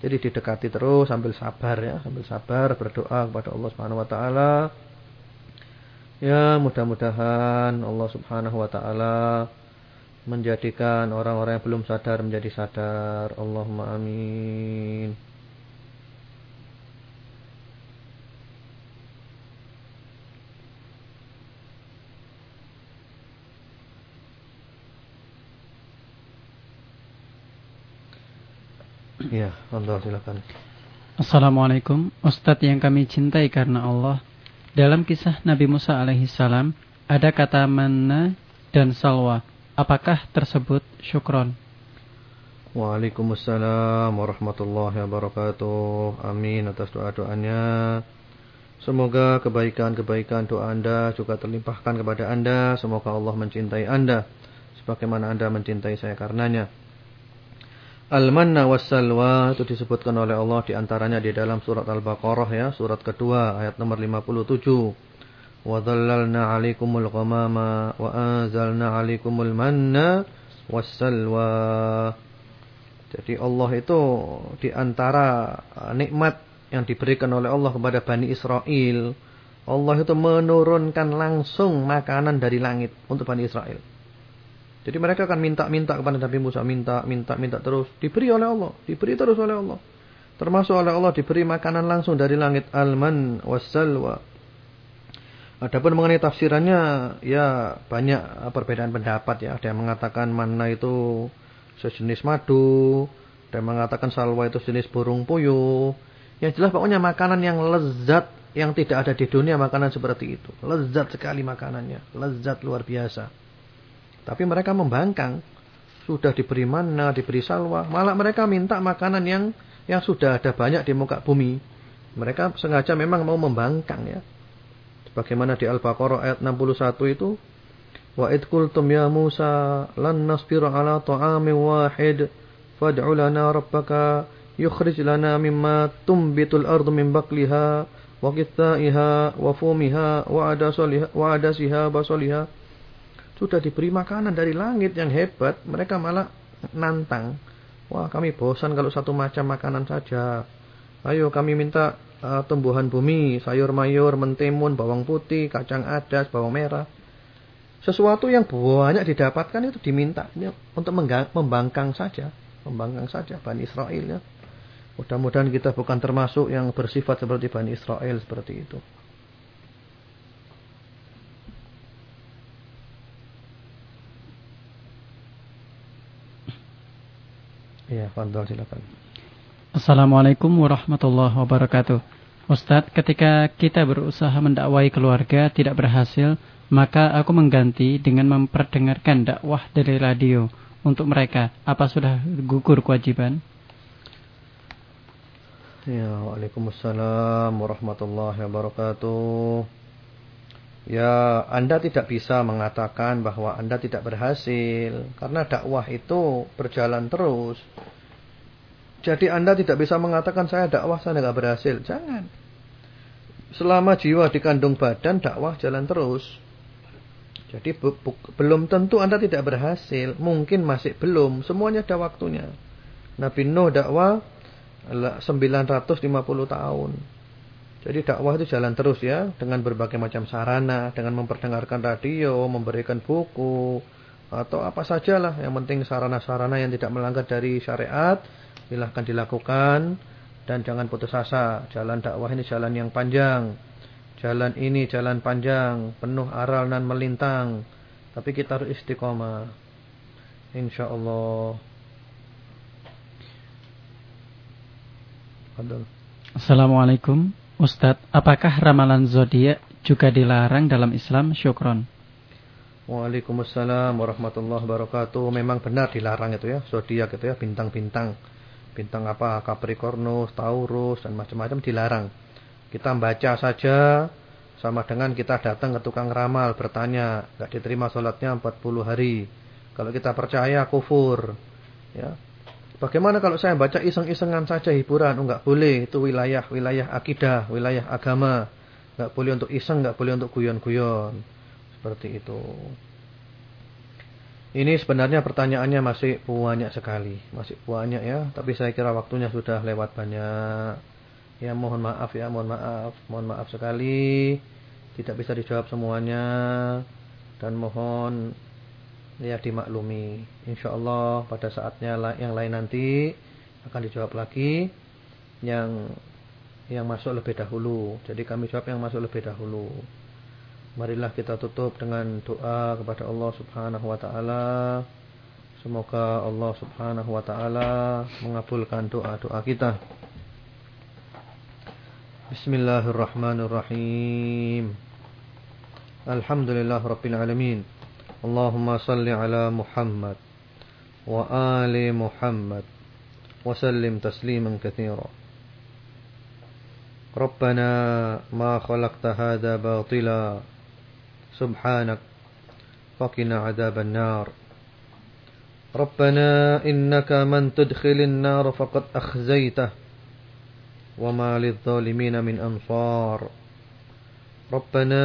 Jadi didekati terus sambil sabar ya, sambil sabar berdoa kepada Allah Subhanahu wa taala. Ya, mudah-mudahan Allah Subhanahu wa taala menjadikan orang-orang yang belum sadar menjadi sadar. Allahumma amin. Ya, Allah silakan. Assalamualaikum, Ustadz yang kami cintai karena Allah. Dalam kisah Nabi Musa alaihissalam ada kata mana dan salwa. Apakah tersebut syukron? Waalaikumsalam warahmatullahi wabarakatuh. Amin atas doa-doanya. Semoga kebaikan-kebaikan doa Anda juga terlimpahkan kepada Anda. Semoga Allah mencintai Anda sebagaimana Anda mencintai saya karenanya. Al-manna was-salwa itu disebutkan oleh Allah di antaranya di dalam surat Al-Baqarah ya, surat kedua ayat nomor 57. Wa dhallalna 'alaikumul ghamama wa anzalna 'alaikumul manna was-salwa. Jadi Allah itu di antara uh, nikmat yang diberikan oleh Allah kepada Bani Israel, Allah itu menurunkan langsung makanan dari langit untuk Bani Israel. Jadi mereka akan minta-minta kepada Nabi Musa, minta, minta, minta terus. Diberi oleh Allah, diberi terus oleh Allah. Termasuk oleh Allah diberi makanan langsung dari langit alman wassalwa. Adapun mengenai tafsirannya ya banyak perbedaan pendapat ya. Ada yang mengatakan mana itu sejenis madu, ada yang mengatakan salwa itu jenis burung puyuh. Yang jelas pokoknya makanan yang lezat yang tidak ada di dunia makanan seperti itu. Lezat sekali makanannya, lezat luar biasa. Tapi mereka membangkang. Sudah diberi mana, diberi salwa. Malah mereka minta makanan yang yang sudah ada banyak di muka bumi. Mereka sengaja memang mau membangkang ya. Bagaimana di Al-Baqarah ayat 61 itu. Wa id qultum ya Musa lan nasbiru ala ta'amin wahid fad'u lana rabbaka yukhrij lana mimma tumbitul ardu min baqliha wa qithaiha wa fumiha wa adasiha wa adasiha basaliha sudah diberi makanan dari langit yang hebat, mereka malah nantang. Wah, kami bosan kalau satu macam makanan saja. Ayo kami minta uh, tumbuhan bumi, sayur mayur, mentimun, bawang putih, kacang adas, bawang merah. Sesuatu yang banyak didapatkan itu diminta untuk membangkang saja, membangkang saja Bani Israel ya. Mudah-mudahan kita bukan termasuk yang bersifat seperti Bani Israel seperti itu. Ya, Fadol silakan. Assalamualaikum warahmatullahi wabarakatuh. Ustadz, ketika kita berusaha mendakwai keluarga tidak berhasil, maka aku mengganti dengan memperdengarkan dakwah dari radio untuk mereka. Apa sudah gugur kewajiban? Ya, Waalaikumsalam warahmatullahi wabarakatuh. Ya, Anda tidak bisa mengatakan bahwa Anda tidak berhasil karena dakwah itu berjalan terus. Jadi Anda tidak bisa mengatakan saya dakwah saya tidak berhasil. Jangan. Selama jiwa dikandung badan dakwah jalan terus. Jadi belum tentu Anda tidak berhasil. Mungkin masih belum. Semuanya ada waktunya. Nabi Nuh dakwah 950 tahun. Jadi dakwah itu jalan terus ya. Dengan berbagai macam sarana. Dengan memperdengarkan radio. Memberikan buku. Atau apa sajalah. Yang penting sarana-sarana yang tidak melanggar dari syariat silahkan dilakukan Dan jangan putus asa. Jalan dakwah ini jalan yang panjang. Jalan ini jalan panjang. Penuh aral dan melintang. Tapi kita harus istiqomah. InsyaAllah. Assalamualaikum Ustadz, apakah ramalan zodiak juga dilarang dalam Islam? Syukron. Waalaikumsalam warahmatullahi wabarakatuh. Memang benar dilarang itu ya, zodiak itu ya, bintang-bintang. Bintang apa? Capricornus, Taurus dan macam-macam dilarang. Kita baca saja sama dengan kita datang ke tukang ramal bertanya, enggak diterima salatnya 40 hari. Kalau kita percaya kufur. Ya. Bagaimana kalau saya baca iseng-isengan saja hiburan? Oh, enggak boleh. Itu wilayah wilayah akidah, wilayah agama. Enggak boleh untuk iseng, enggak boleh untuk guyon-guyon. Seperti itu. Ini sebenarnya pertanyaannya masih banyak sekali, masih banyak ya, tapi saya kira waktunya sudah lewat banyak. Ya mohon maaf ya, mohon maaf, mohon maaf sekali tidak bisa dijawab semuanya dan mohon ya dimaklumi. Insyaallah pada saatnya yang lain nanti akan dijawab lagi yang yang masuk lebih dahulu. Jadi kami jawab yang masuk lebih dahulu. Marilah kita tutup dengan doa kepada Allah Subhanahu wa taala. Semoga Allah Subhanahu wa taala mengabulkan doa-doa kita. Bismillahirrahmanirrahim. Alhamdulillah rabbil alamin. اللهم صل على محمد وآل محمد وسلم تسليما كثيرا. ربنا ما خلقت هذا باطلا سبحانك فقنا عذاب النار. ربنا إنك من تدخل النار فقد أخزيته وما للظالمين من أنصار. ربنا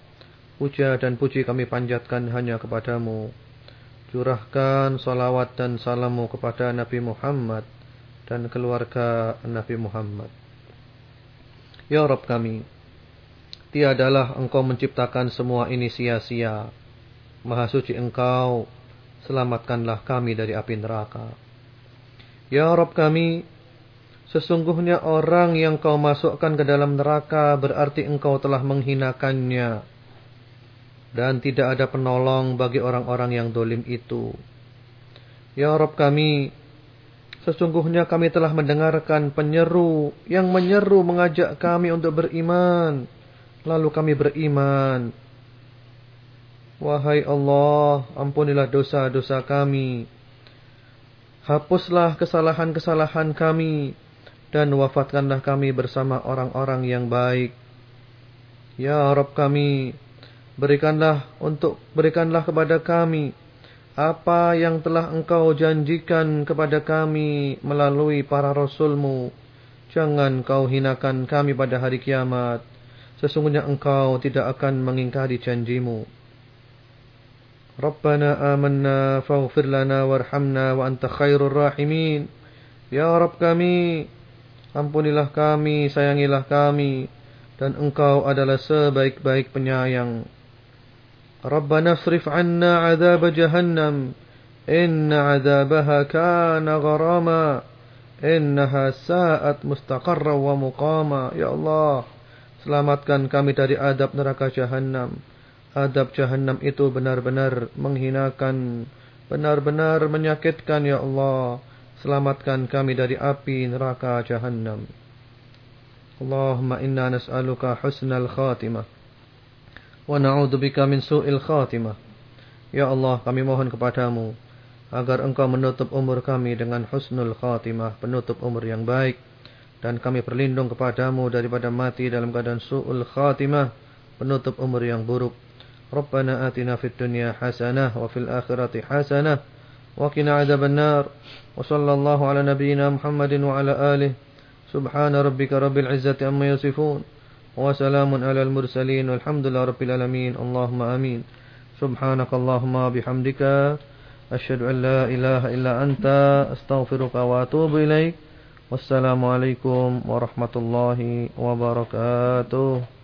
Puja dan puji kami panjatkan hanya kepadamu. Curahkan salawat dan salammu kepada Nabi Muhammad dan keluarga Nabi Muhammad. Ya Rabb kami, tiadalah engkau menciptakan semua ini sia-sia. Maha suci engkau, selamatkanlah kami dari api neraka. Ya Rabb kami, sesungguhnya orang yang kau masukkan ke dalam neraka berarti engkau telah menghinakannya dan tidak ada penolong bagi orang-orang yang dolim itu. Ya Rob kami, sesungguhnya kami telah mendengarkan penyeru yang menyeru mengajak kami untuk beriman. Lalu kami beriman. Wahai Allah, ampunilah dosa-dosa kami. Hapuslah kesalahan-kesalahan kami. Dan wafatkanlah kami bersama orang-orang yang baik. Ya Rob kami, Berikanlah untuk berikanlah kepada kami apa yang telah engkau janjikan kepada kami melalui para rasulmu. Jangan kau hinakan kami pada hari kiamat. Sesungguhnya engkau tidak akan mengingkari janjimu. Rabbana amanna faghfir lana warhamna wa anta khairur rahimin. Ya Rabb kami, ampunilah kami, sayangilah kami. Dan engkau adalah sebaik-baik penyayang. ربنا اصرف عنا عذاب جهنم إن عذابها كان غراما إنها ساءت مستقرا ومقاما Ya Allah Selamatkan kami dari adab neraka jahanam Adab jahanam itu benar-benar menghinakan Benar-benar menyakitkan Ya Allah Selamatkan kami dari api neraka jahanam Allahumma inna nas'aluka husnal khatimah wa na'udzubika min su'il khatimah. Ya Allah, kami mohon kepadamu agar Engkau menutup umur kami dengan husnul khatimah, penutup umur yang baik dan kami berlindung kepadamu daripada mati dalam keadaan su'ul khatimah, penutup umur yang buruk. Rabbana atina fid dunya hasanah wa fil akhirati hasanah wa qina adzabannar. Wa sallallahu ala nabiyyina Muhammadin wa ala alihi. Subhana rabbika rabbil izzati amma yasifun. وسلام على المرسلين والحمد لله رب العالمين. اللهم آمين. سبحانك اللهم بحمدك أشهد أن لا إله إلا أنت أستغفرك وأتوب إليك. والسلام عليكم ورحمة الله وبركاته.